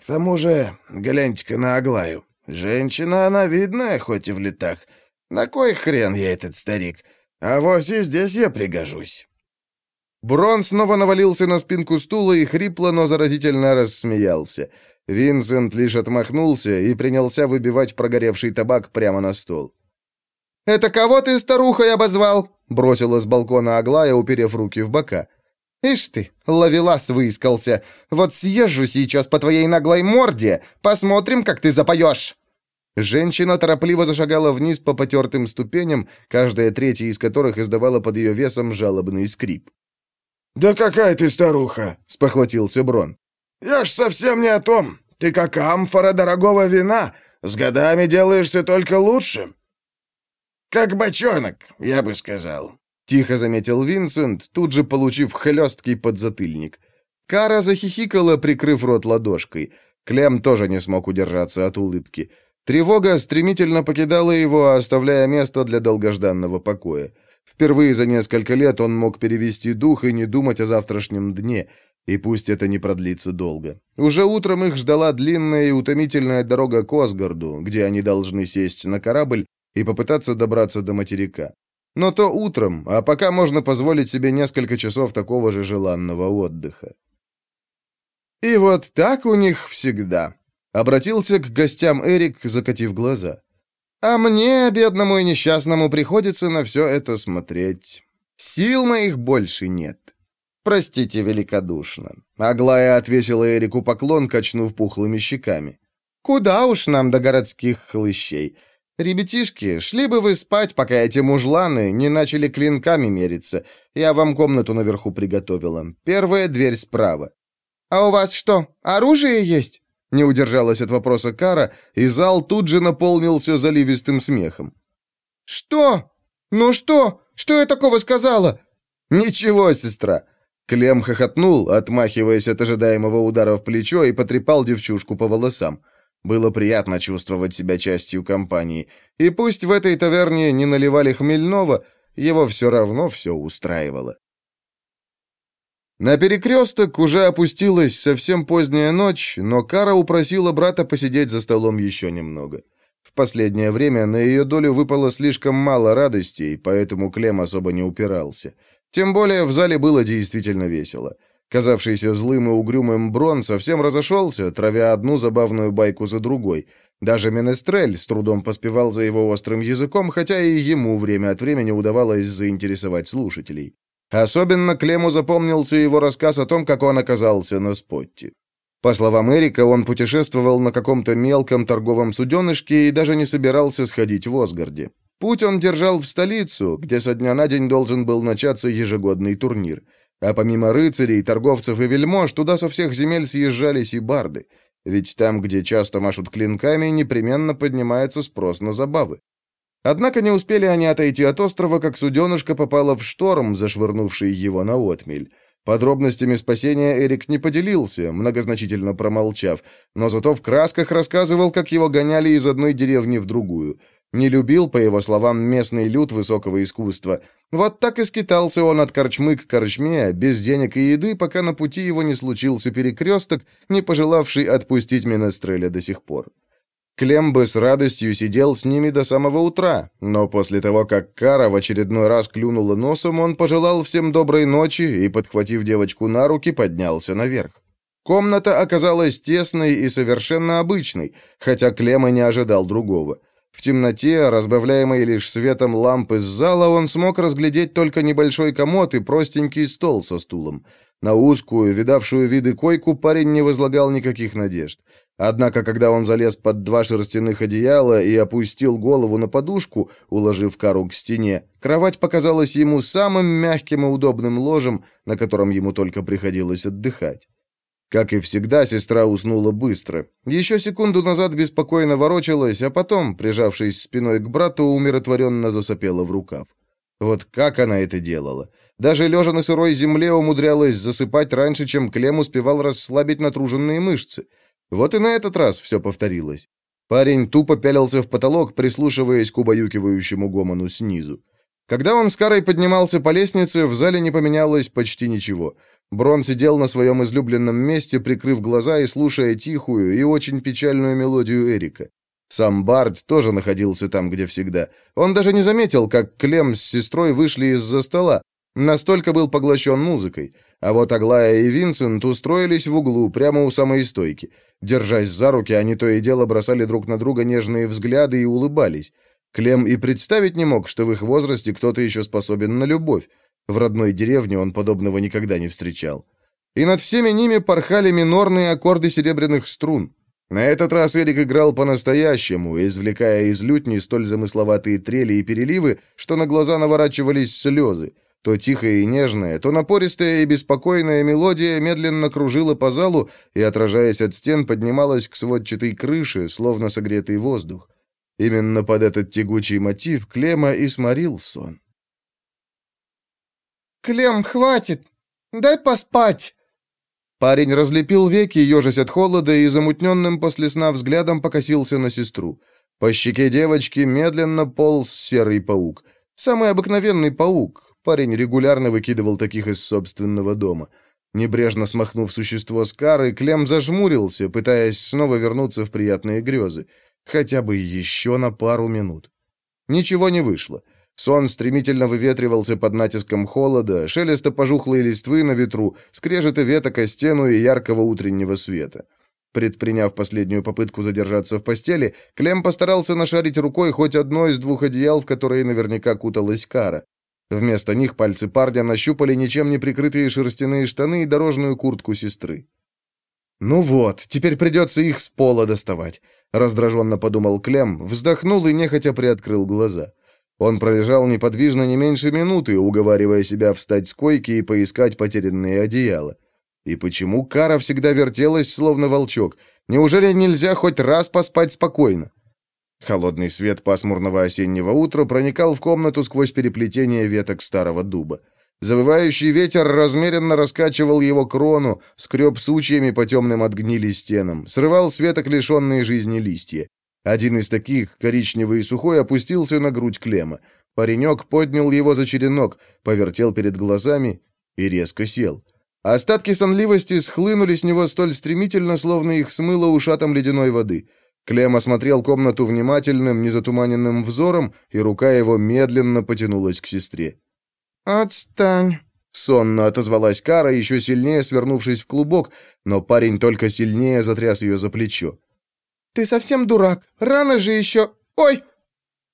«К тому же, гляньте-ка на Аглаю. Женщина она видная, хоть и в летах. На кой хрен я этот старик? А вось и здесь я пригожусь». Брон снова навалился на спинку стула и хрипло, но заразительно рассмеялся. Винсент лишь отмахнулся и принялся выбивать прогоревший табак прямо на стол. «Это кого ты старухой обозвал?» — бросила с балкона Аглая, уперев руки в бока. «Ишь ты, ловелас выискался. Вот съезжу сейчас по твоей наглой морде. Посмотрим, как ты запоешь». Женщина торопливо зашагала вниз по потертым ступеням, каждая третья из которых издавала под ее весом жалобный скрип. «Да какая ты старуха!» — спохватился Брон. «Я ж совсем не о том. Ты как амфора дорогого вина. С годами делаешься только лучше. Как бочонок, я бы сказал». Тихо заметил Винсент, тут же получив хлесткий подзатыльник. Кара захихикала, прикрыв рот ладошкой. Клем тоже не смог удержаться от улыбки. Тревога стремительно покидала его, оставляя место для долгожданного покоя. Впервые за несколько лет он мог перевести дух и не думать о завтрашнем дне, и пусть это не продлится долго. Уже утром их ждала длинная и утомительная дорога к Осгарду, где они должны сесть на корабль и попытаться добраться до материка. Но то утром, а пока можно позволить себе несколько часов такого же желанного отдыха. И вот так у них всегда. Обратился к гостям Эрик, закатив глаза. А мне, бедному и несчастному, приходится на все это смотреть. Сил моих больше нет. Простите великодушно. Аглая отвесила Эрику поклон, качнув пухлыми щеками. Куда уж нам до городских хлыщей. «Ребятишки, шли бы вы спать, пока эти мужланы не начали клинками мериться. Я вам комнату наверху приготовила. Первая дверь справа». «А у вас что, оружие есть?» Не удержалась от вопроса Кара, и зал тут же наполнился заливистым смехом. «Что? Ну что? Что я такого сказала?» «Ничего, сестра!» Клем хохотнул, отмахиваясь от ожидаемого удара в плечо, и потрепал девчушку по волосам. Было приятно чувствовать себя частью компании. И пусть в этой таверне не наливали хмельного, его все равно все устраивало. На перекресток уже опустилась совсем поздняя ночь, но Кара упросила брата посидеть за столом еще немного. В последнее время на ее долю выпало слишком мало радостей, поэтому Клем особо не упирался. Тем более в зале было действительно весело. Казавшийся злым и угрюмым Брон совсем разошелся, травя одну забавную байку за другой. Даже Менестрель с трудом поспевал за его острым языком, хотя и ему время от времени удавалось заинтересовать слушателей. Особенно Клему запомнился его рассказ о том, как он оказался на спотте. По словам Эрика, он путешествовал на каком-то мелком торговом суденышке и даже не собирался сходить в Осгарде. Путь он держал в столицу, где со дня на день должен был начаться ежегодный турнир – а помимо рыцарей, торговцев и вельмож, туда со всех земель съезжались и барды. Ведь там, где часто машут клинками, непременно поднимается спрос на забавы. Однако не успели они отойти от острова, как суденышко попало в шторм, зашвырнувший его на отмель. Подробностями спасения Эрик не поделился, многозначительно промолчав, но зато в красках рассказывал, как его гоняли из одной деревни в другую. Не любил, по его словам, местный люд высокого искусства. Вот так и скитался он от корчмы к корчме, без денег и еды, пока на пути его не случился перекресток, не пожелавший отпустить Менестреля до сих пор. Клем бы с радостью сидел с ними до самого утра, но после того, как Кара в очередной раз клюнула носом, он пожелал всем доброй ночи и, подхватив девочку на руки, поднялся наверх. Комната оказалась тесной и совершенно обычной, хотя Клем и не ожидал другого – в темноте, разбавляемой лишь светом ламп из зала, он смог разглядеть только небольшой комод и простенький стол со стулом. На узкую, видавшую виды койку парень не возлагал никаких надежд. Однако, когда он залез под два шерстяных одеяла и опустил голову на подушку, уложив кару к стене, кровать показалась ему самым мягким и удобным ложем, на котором ему только приходилось отдыхать. Как и всегда, сестра уснула быстро. Еще секунду назад беспокойно ворочалась, а потом, прижавшись спиной к брату, умиротворенно засопела в рукав. Вот как она это делала? Даже лежа на сырой земле умудрялась засыпать раньше, чем Клем успевал расслабить натруженные мышцы. Вот и на этот раз все повторилось. Парень тупо пялился в потолок, прислушиваясь к убаюкивающему гомону снизу. Когда он с Карой поднимался по лестнице, в зале не поменялось почти ничего. Брон сидел на своем излюбленном месте, прикрыв глаза и слушая тихую и очень печальную мелодию Эрика. Сам Бард тоже находился там, где всегда. Он даже не заметил, как Клем с сестрой вышли из-за стола. Настолько был поглощен музыкой. А вот Аглая и Винсент устроились в углу, прямо у самой стойки. Держась за руки, они то и дело бросали друг на друга нежные взгляды и улыбались. Клем и представить не мог, что в их возрасте кто-то еще способен на любовь. В родной деревне он подобного никогда не встречал. И над всеми ними порхали минорные аккорды серебряных струн. На этот раз Эрик играл по-настоящему, извлекая из лютни столь замысловатые трели и переливы, что на глаза наворачивались слезы. То тихая и нежная, то напористая и беспокойная мелодия медленно кружила по залу и, отражаясь от стен, поднималась к сводчатой крыше, словно согретый воздух. Именно под этот тягучий мотив Клема и сморил сон. «Клем, хватит! Дай поспать!» Парень разлепил веки, ежась от холода, и замутненным после сна взглядом покосился на сестру. По щеке девочки медленно полз серый паук. Самый обыкновенный паук. Парень регулярно выкидывал таких из собственного дома. Небрежно смахнув существо с кары, Клем зажмурился, пытаясь снова вернуться в приятные грезы. Хотя бы еще на пару минут. Ничего не вышло. Сон стремительно выветривался под натиском холода, шелеста пожухлой листвы на ветру, скрежета веток о стену и яркого утреннего света. Предприняв последнюю попытку задержаться в постели, Клем постарался нашарить рукой хоть одно из двух одеял, в которые наверняка куталась кара. Вместо них пальцы парня нащупали ничем не прикрытые шерстяные штаны и дорожную куртку сестры. «Ну вот, теперь придется их с пола доставать», — раздраженно подумал Клем, вздохнул и нехотя приоткрыл глаза. Он пролежал неподвижно не меньше минуты, уговаривая себя встать с койки и поискать потерянные одеяла. И почему Кара всегда вертелась, словно волчок? Неужели нельзя хоть раз поспать спокойно? Холодный свет пасмурного осеннего утра проникал в комнату сквозь переплетение веток старого дуба. Завывающий ветер размеренно раскачивал его крону, скреб сучьями по темным от гнили стенам, срывал с веток лишенные жизни листья. Один из таких, коричневый и сухой, опустился на грудь Клема. Паренек поднял его за черенок, повертел перед глазами и резко сел. Остатки сонливости схлынули с него столь стремительно, словно их смыло ушатом ледяной воды. Клем осмотрел комнату внимательным, незатуманенным взором, и рука его медленно потянулась к сестре. «Отстань!» Сонно отозвалась Кара, еще сильнее свернувшись в клубок, но парень только сильнее затряс ее за плечо. «Ты совсем дурак. Рано же еще... Ой!»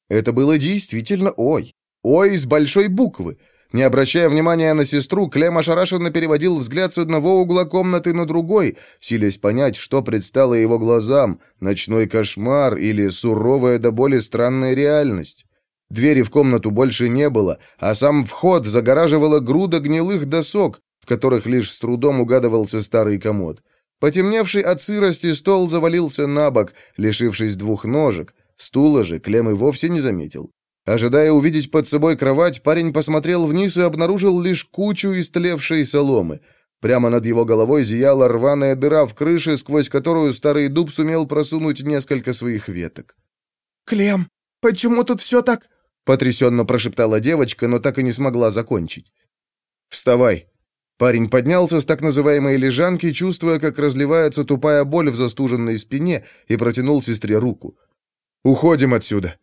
Это было действительно «ой». «Ой» с большой буквы. Не обращая внимания на сестру, Клем ошарашенно переводил взгляд с одного угла комнаты на другой, силясь понять, что предстало его глазам, ночной кошмар или суровая до боли странная реальность. Двери в комнату больше не было, а сам вход загораживала груда гнилых досок, в которых лишь с трудом угадывался старый комод. Потемневший от сырости стол завалился на бок, лишившись двух ножек. Стула же Клем и вовсе не заметил. Ожидая увидеть под собой кровать, парень посмотрел вниз и обнаружил лишь кучу истлевшей соломы. Прямо над его головой зияла рваная дыра в крыше, сквозь которую старый дуб сумел просунуть несколько своих веток. «Клем, почему тут все так...» — потрясенно прошептала девочка, но так и не смогла закончить. «Вставай», Парень поднялся с так называемой лежанки, чувствуя, как разливается тупая боль в застуженной спине, и протянул сестре руку. «Уходим отсюда!»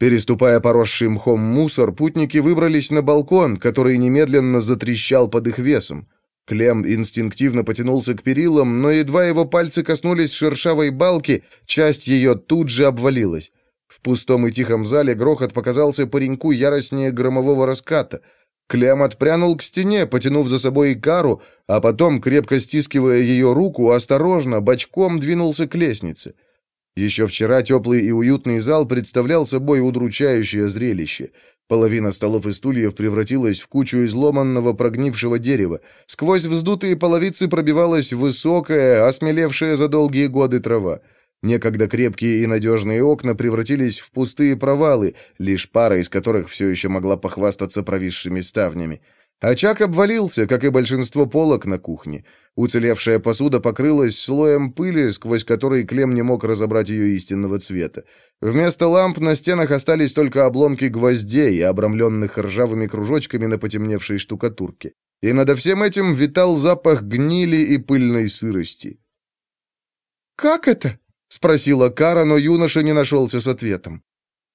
Переступая поросший мхом мусор, путники выбрались на балкон, который немедленно затрещал под их весом. Клем инстинктивно потянулся к перилам, но едва его пальцы коснулись шершавой балки, часть ее тут же обвалилась. В пустом и тихом зале грохот показался пареньку яростнее громового раската — Клем отпрянул к стене, потянув за собой Икару, а потом, крепко стискивая ее руку, осторожно, бочком двинулся к лестнице. Еще вчера теплый и уютный зал представлял собой удручающее зрелище. Половина столов и стульев превратилась в кучу изломанного прогнившего дерева. Сквозь вздутые половицы пробивалась высокая, осмелевшая за долгие годы трава. Некогда крепкие и надежные окна превратились в пустые провалы, лишь пара из которых все еще могла похвастаться провисшими ставнями. Очаг обвалился, как и большинство полок на кухне. Уцелевшая посуда покрылась слоем пыли, сквозь который Клем не мог разобрать ее истинного цвета. Вместо ламп на стенах остались только обломки гвоздей, обрамленных ржавыми кружочками на потемневшей штукатурке. И над всем этим витал запах гнили и пыльной сырости. «Как это?» — спросила Кара, но юноша не нашелся с ответом.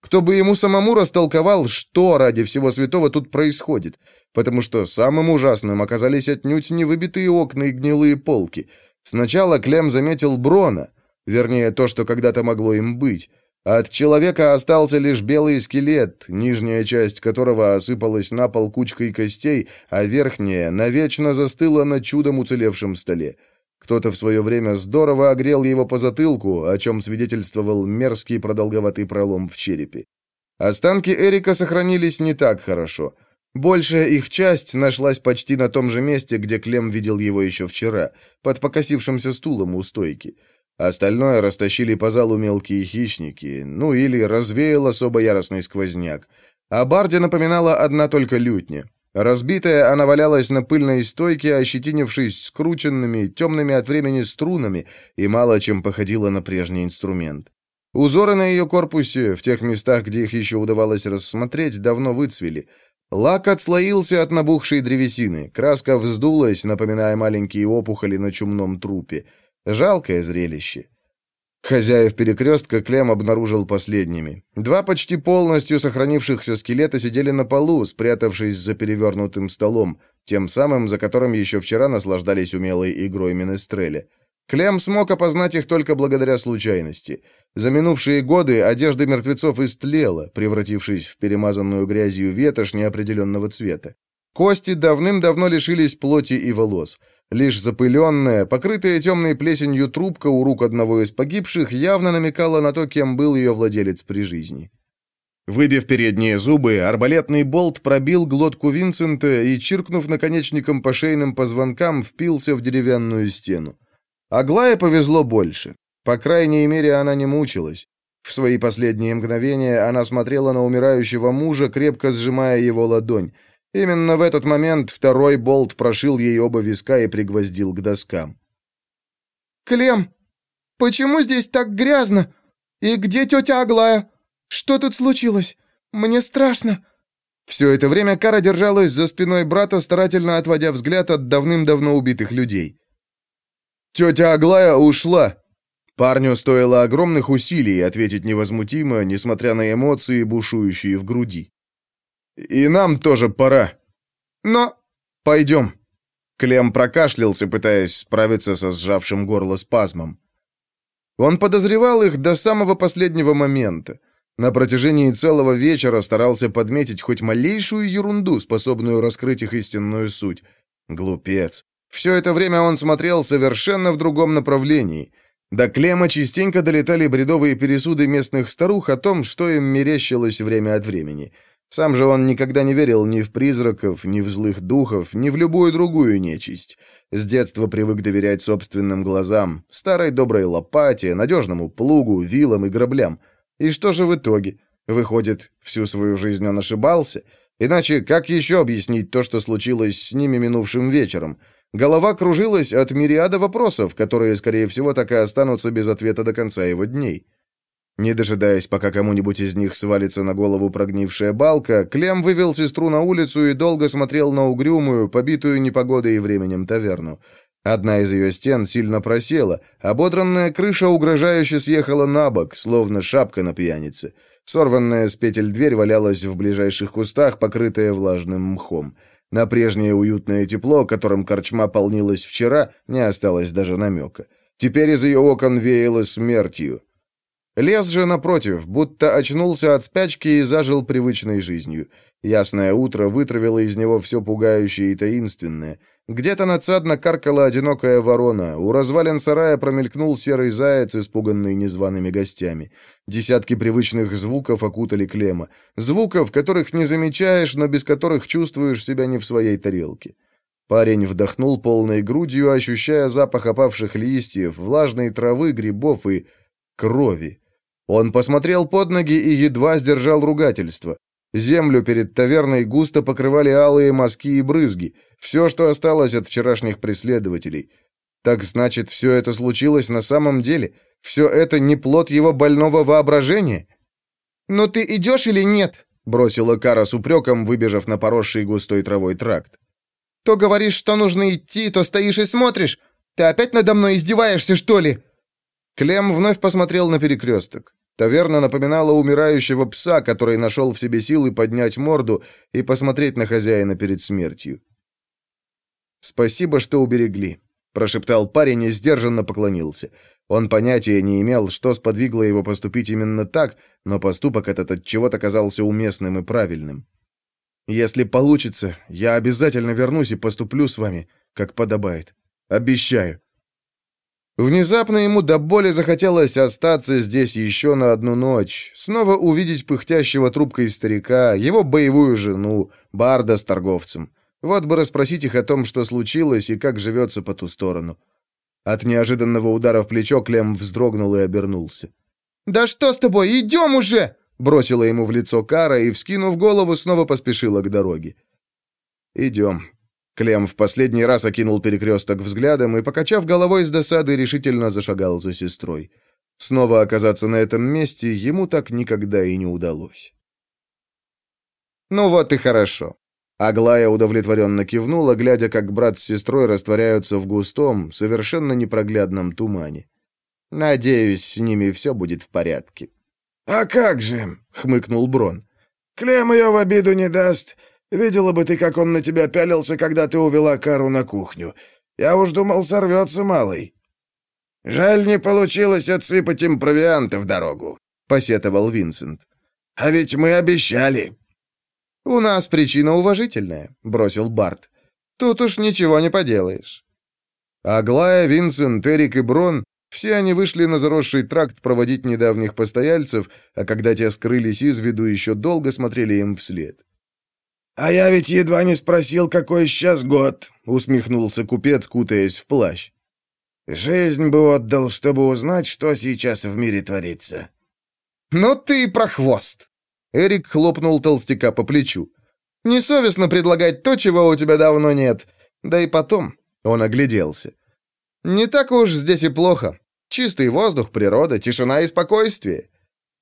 Кто бы ему самому растолковал, что ради всего святого тут происходит — потому что самым ужасным оказались отнюдь не выбитые окна и гнилые полки. Сначала Клем заметил Брона, вернее, то, что когда-то могло им быть. От человека остался лишь белый скелет, нижняя часть которого осыпалась на пол кучкой костей, а верхняя навечно застыла на чудом уцелевшем столе. Кто-то в свое время здорово огрел его по затылку, о чем свидетельствовал мерзкий продолговатый пролом в черепе. Останки Эрика сохранились не так хорошо — Большая их часть нашлась почти на том же месте, где Клем видел его еще вчера, под покосившимся стулом у стойки. Остальное растащили по залу мелкие хищники, ну или развеял особо яростный сквозняк. А Барди напоминала одна только лютня. Разбитая, она валялась на пыльной стойке, ощетинившись скрученными, темными от времени струнами, и мало чем походила на прежний инструмент. Узоры на ее корпусе, в тех местах, где их еще удавалось рассмотреть, давно выцвели — Лак отслоился от набухшей древесины, краска вздулась, напоминая маленькие опухоли на чумном трупе. Жалкое зрелище. Хозяев перекрестка Клем обнаружил последними. Два почти полностью сохранившихся скелета сидели на полу, спрятавшись за перевернутым столом, тем самым, за которым еще вчера наслаждались умелой игрой Менестреля. Клем смог опознать их только благодаря случайности. За минувшие годы одежда мертвецов истлела, превратившись в перемазанную грязью ветошь неопределенного цвета. Кости давным-давно лишились плоти и волос. Лишь запыленная, покрытая темной плесенью трубка у рук одного из погибших явно намекала на то, кем был ее владелец при жизни. Выбив передние зубы, арбалетный болт пробил глотку Винсента и, чиркнув наконечником по шейным позвонкам, впился в деревянную стену. Аглае повезло больше. По крайней мере, она не мучилась. В свои последние мгновения она смотрела на умирающего мужа, крепко сжимая его ладонь. Именно в этот момент второй болт прошил ей оба виска и пригвоздил к доскам. «Клем, почему здесь так грязно? И где тетя Аглая? Что тут случилось? Мне страшно». Все это время Кара держалась за спиной брата, старательно отводя взгляд от давным-давно убитых людей. Тетя Аглая ушла. Парню стоило огромных усилий ответить невозмутимо, несмотря на эмоции, бушующие в груди. И нам тоже пора. Но пойдем. Клем прокашлялся, пытаясь справиться со сжавшим горло спазмом. Он подозревал их до самого последнего момента. На протяжении целого вечера старался подметить хоть малейшую ерунду, способную раскрыть их истинную суть. Глупец. Все это время он смотрел совершенно в другом направлении. До Клема частенько долетали бредовые пересуды местных старух о том, что им мерещилось время от времени. Сам же он никогда не верил ни в призраков, ни в злых духов, ни в любую другую нечисть. С детства привык доверять собственным глазам, старой доброй лопате, надежному плугу, вилам и граблям. И что же в итоге? Выходит, всю свою жизнь он ошибался? Иначе как еще объяснить то, что случилось с ними минувшим вечером? Голова кружилась от мириада вопросов, которые, скорее всего, так и останутся без ответа до конца его дней. Не дожидаясь, пока кому-нибудь из них свалится на голову прогнившая балка, Клем вывел сестру на улицу и долго смотрел на угрюмую, побитую непогодой и временем таверну. Одна из ее стен сильно просела, ободранная крыша угрожающе съехала на бок, словно шапка на пьянице. Сорванная с петель дверь валялась в ближайших кустах, покрытая влажным мхом. На прежнее уютное тепло, которым корчма полнилась вчера, не осталось даже намека. Теперь из ее окон веяло смертью. Лес же, напротив, будто очнулся от спячки и зажил привычной жизнью. Ясное утро вытравило из него все пугающее и таинственное. Где-то надсадно каркала одинокая ворона, у развалин сарая промелькнул серый заяц, испуганный незваными гостями. Десятки привычных звуков окутали Клема. Звуков, которых не замечаешь, но без которых чувствуешь себя не в своей тарелке. Парень вдохнул полной грудью, ощущая запах опавших листьев, влажной травы, грибов и крови. Он посмотрел под ноги и едва сдержал ругательство. Землю перед таверной густо покрывали алые мазки и брызги, все, что осталось от вчерашних преследователей. Так значит, все это случилось на самом деле? Все это не плод его больного воображения? «Но ты идешь или нет?» — бросила Кара с упреком, выбежав на поросший густой травой тракт. «То говоришь, что нужно идти, то стоишь и смотришь. Ты опять надо мной издеваешься, что ли?» Клем вновь посмотрел на перекресток. Таверна напоминала умирающего пса, который нашел в себе силы поднять морду и посмотреть на хозяина перед смертью. «Спасибо, что уберегли», — прошептал парень и сдержанно поклонился. Он понятия не имел, что сподвигло его поступить именно так, но поступок этот от чего-то казался уместным и правильным. «Если получится, я обязательно вернусь и поступлю с вами, как подобает. Обещаю». Внезапно ему до боли захотелось остаться здесь еще на одну ночь, снова увидеть пыхтящего трубкой старика, его боевую жену, Барда с торговцем. Вот бы расспросить их о том, что случилось и как живется по ту сторону. От неожиданного удара в плечо Клем вздрогнул и обернулся. «Да что с тобой? Идем уже!» Бросила ему в лицо Кара и, вскинув голову, снова поспешила к дороге. «Идем». Клем в последний раз окинул перекресток взглядом и, покачав головой с досады, решительно зашагал за сестрой. Снова оказаться на этом месте ему так никогда и не удалось. «Ну вот и хорошо». Аглая удовлетворенно кивнула, глядя, как брат с сестрой растворяются в густом, совершенно непроглядном тумане. «Надеюсь, с ними все будет в порядке». «А как же?» — хмыкнул Брон. «Клем ее в обиду не даст. Видела бы ты, как он на тебя пялился, когда ты увела Кару на кухню. Я уж думал, сорвется малый». «Жаль, не получилось отсыпать им провианты в дорогу», — посетовал Винсент. «А ведь мы обещали». «У нас причина уважительная», — бросил Барт. «Тут уж ничего не поделаешь». Аглая, Винсент, Эрик и Брон все они вышли на заросший тракт проводить недавних постояльцев, а когда те скрылись из виду, еще долго смотрели им вслед. «А я ведь едва не спросил, какой сейчас год», — усмехнулся купец, кутаясь в плащ. «Жизнь бы отдал, чтобы узнать, что сейчас в мире творится». «Ну ты прохвост!» Эрик хлопнул толстяка по плечу. «Несовестно предлагать то, чего у тебя давно нет. Да и потом...» Он огляделся. «Не так уж здесь и плохо. Чистый воздух, природа, тишина и спокойствие».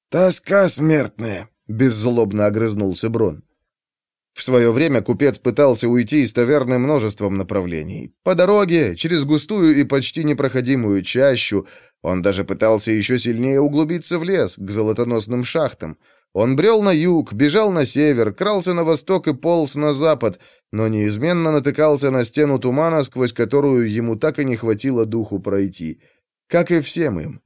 «Тоска смертная», — беззлобно огрызнулся Брон. В свое время купец пытался уйти из таверны множеством направлений. По дороге, через густую и почти непроходимую чащу, он даже пытался еще сильнее углубиться в лес, к золотоносным шахтам. Он брел на юг, бежал на север, крался на восток и полз на запад, но неизменно натыкался на стену тумана, сквозь которую ему так и не хватило духу пройти — как и всем им.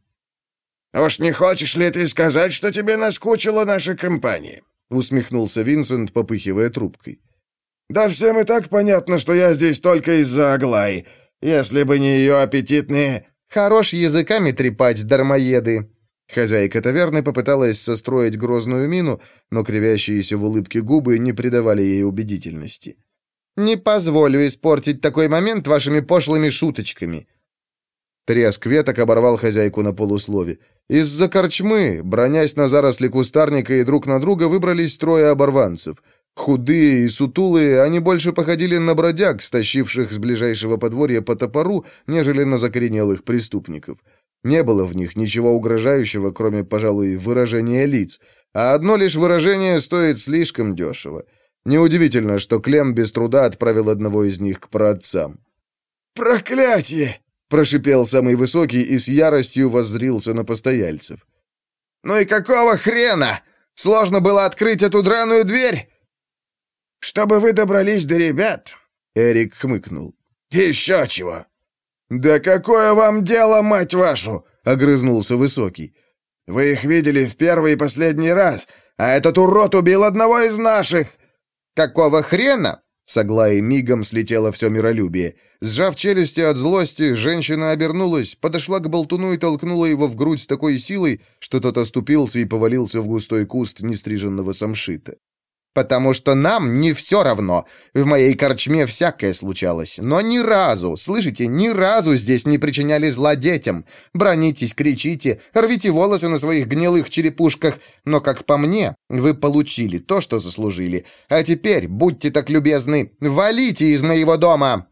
«Уж не хочешь ли ты сказать, что тебе наскучила наша компания?» Усмехнулся Винсент, попыхивая трубкой. «Да всем и так понятно, что я здесь только из-за Аглай. Если бы не ее аппетитные...» «Хорош языками трепать, дармоеды!» Хозяйка таверны попыталась состроить грозную мину, но кривящиеся в улыбке губы не придавали ей убедительности. «Не позволю испортить такой момент вашими пошлыми шуточками. Треск веток оборвал хозяйку на полуслове. Из-за корчмы, бронясь на заросли кустарника и друг на друга, выбрались трое оборванцев. Худые и сутулые, они больше походили на бродяг, стащивших с ближайшего подворья по топору, нежели на закоренелых преступников. Не было в них ничего угрожающего, кроме, пожалуй, выражения лиц. А одно лишь выражение стоит слишком дешево. Неудивительно, что Клем без труда отправил одного из них к праотцам. «Проклятие!» Прошипел самый высокий и с яростью воззрился на постояльцев. «Ну и какого хрена? Сложно было открыть эту драную дверь?» «Чтобы вы добрались до ребят», — Эрик хмыкнул. «Еще чего!» «Да какое вам дело, мать вашу!» — огрызнулся Высокий. «Вы их видели в первый и последний раз, а этот урод убил одного из наших!» «Какого хрена?» С мигом слетело все миролюбие. Сжав челюсти от злости, женщина обернулась, подошла к болтуну и толкнула его в грудь с такой силой, что тот оступился и повалился в густой куст нестриженного самшита. Потому что нам не все равно. В моей корчме всякое случалось. Но ни разу, слышите, ни разу здесь не причиняли зла детям. Бронитесь, кричите, рвите волосы на своих гнилых черепушках. Но, как по мне, вы получили то, что заслужили. А теперь, будьте так любезны, валите из моего дома!»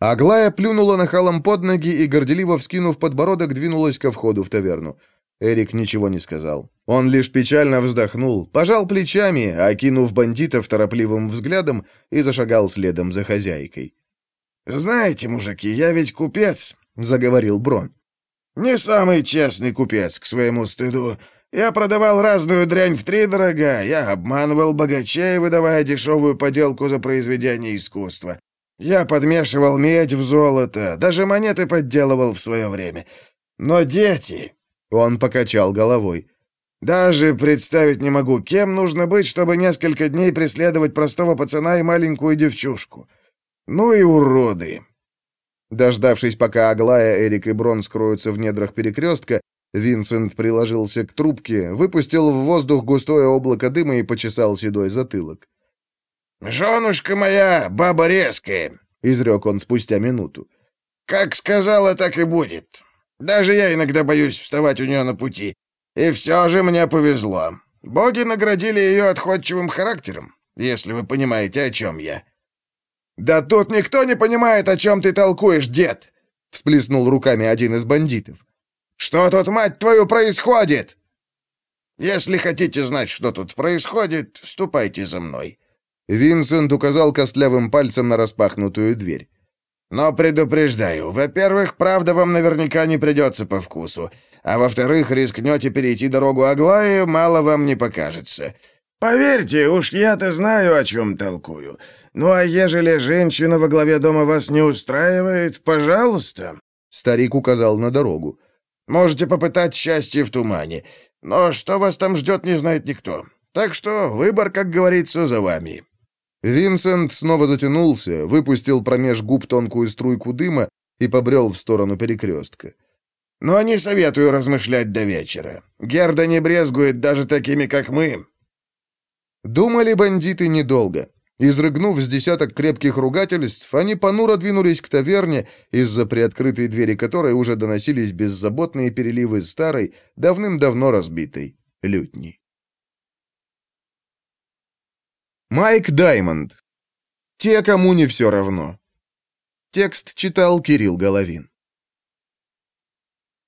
Аглая плюнула нахалом под ноги и, горделиво вскинув подбородок, двинулась ко входу в таверну. Эрик ничего не сказал. Он лишь печально вздохнул, пожал плечами, окинув бандитов торопливым взглядом и зашагал следом за хозяйкой. «Знаете, мужики, я ведь купец», — заговорил Брон. «Не самый честный купец, к своему стыду. Я продавал разную дрянь втридорога, я обманывал богачей, выдавая дешевую поделку за произведение искусства. Я подмешивал медь в золото, даже монеты подделывал в свое время. Но дети, он покачал головой. «Даже представить не могу, кем нужно быть, чтобы несколько дней преследовать простого пацана и маленькую девчушку. Ну и уроды!» Дождавшись, пока Аглая, Эрик и Брон скроются в недрах перекрестка, Винсент приложился к трубке, выпустил в воздух густое облако дыма и почесал седой затылок. «Женушка моя, баба резкая!» — изрек он спустя минуту. «Как сказала, так и будет. Даже я иногда боюсь вставать у нее на пути. И все же мне повезло. Боги наградили ее отходчивым характером, если вы понимаете, о чем я». «Да тут никто не понимает, о чем ты толкуешь, дед!» — всплеснул руками один из бандитов. «Что тут, мать твою, происходит?» «Если хотите знать, что тут происходит, ступайте за мной». Винсент указал костлявым пальцем на распахнутую дверь. Но предупреждаю, во-первых, правда вам наверняка не придется по вкусу, а во-вторых, рискнете перейти дорогу Аглаи, мало вам не покажется. Поверьте, уж я-то знаю, о чем толкую. Ну а ежели женщина во главе дома вас не устраивает, пожалуйста. Старик указал на дорогу. Можете попытать счастье в тумане, но что вас там ждет, не знает никто. Так что выбор, как говорится, за вами. Винсент снова затянулся, выпустил промеж губ тонкую струйку дыма и побрел в сторону перекрестка. «Но не советую размышлять до вечера. Герда не брезгует даже такими, как мы». Думали бандиты недолго. Изрыгнув с десяток крепких ругательств, они понуро двинулись к таверне, из-за приоткрытой двери которой уже доносились беззаботные переливы старой, давным-давно разбитой лютни. Майк Даймонд. Те, кому не все равно. Текст читал Кирилл Головин.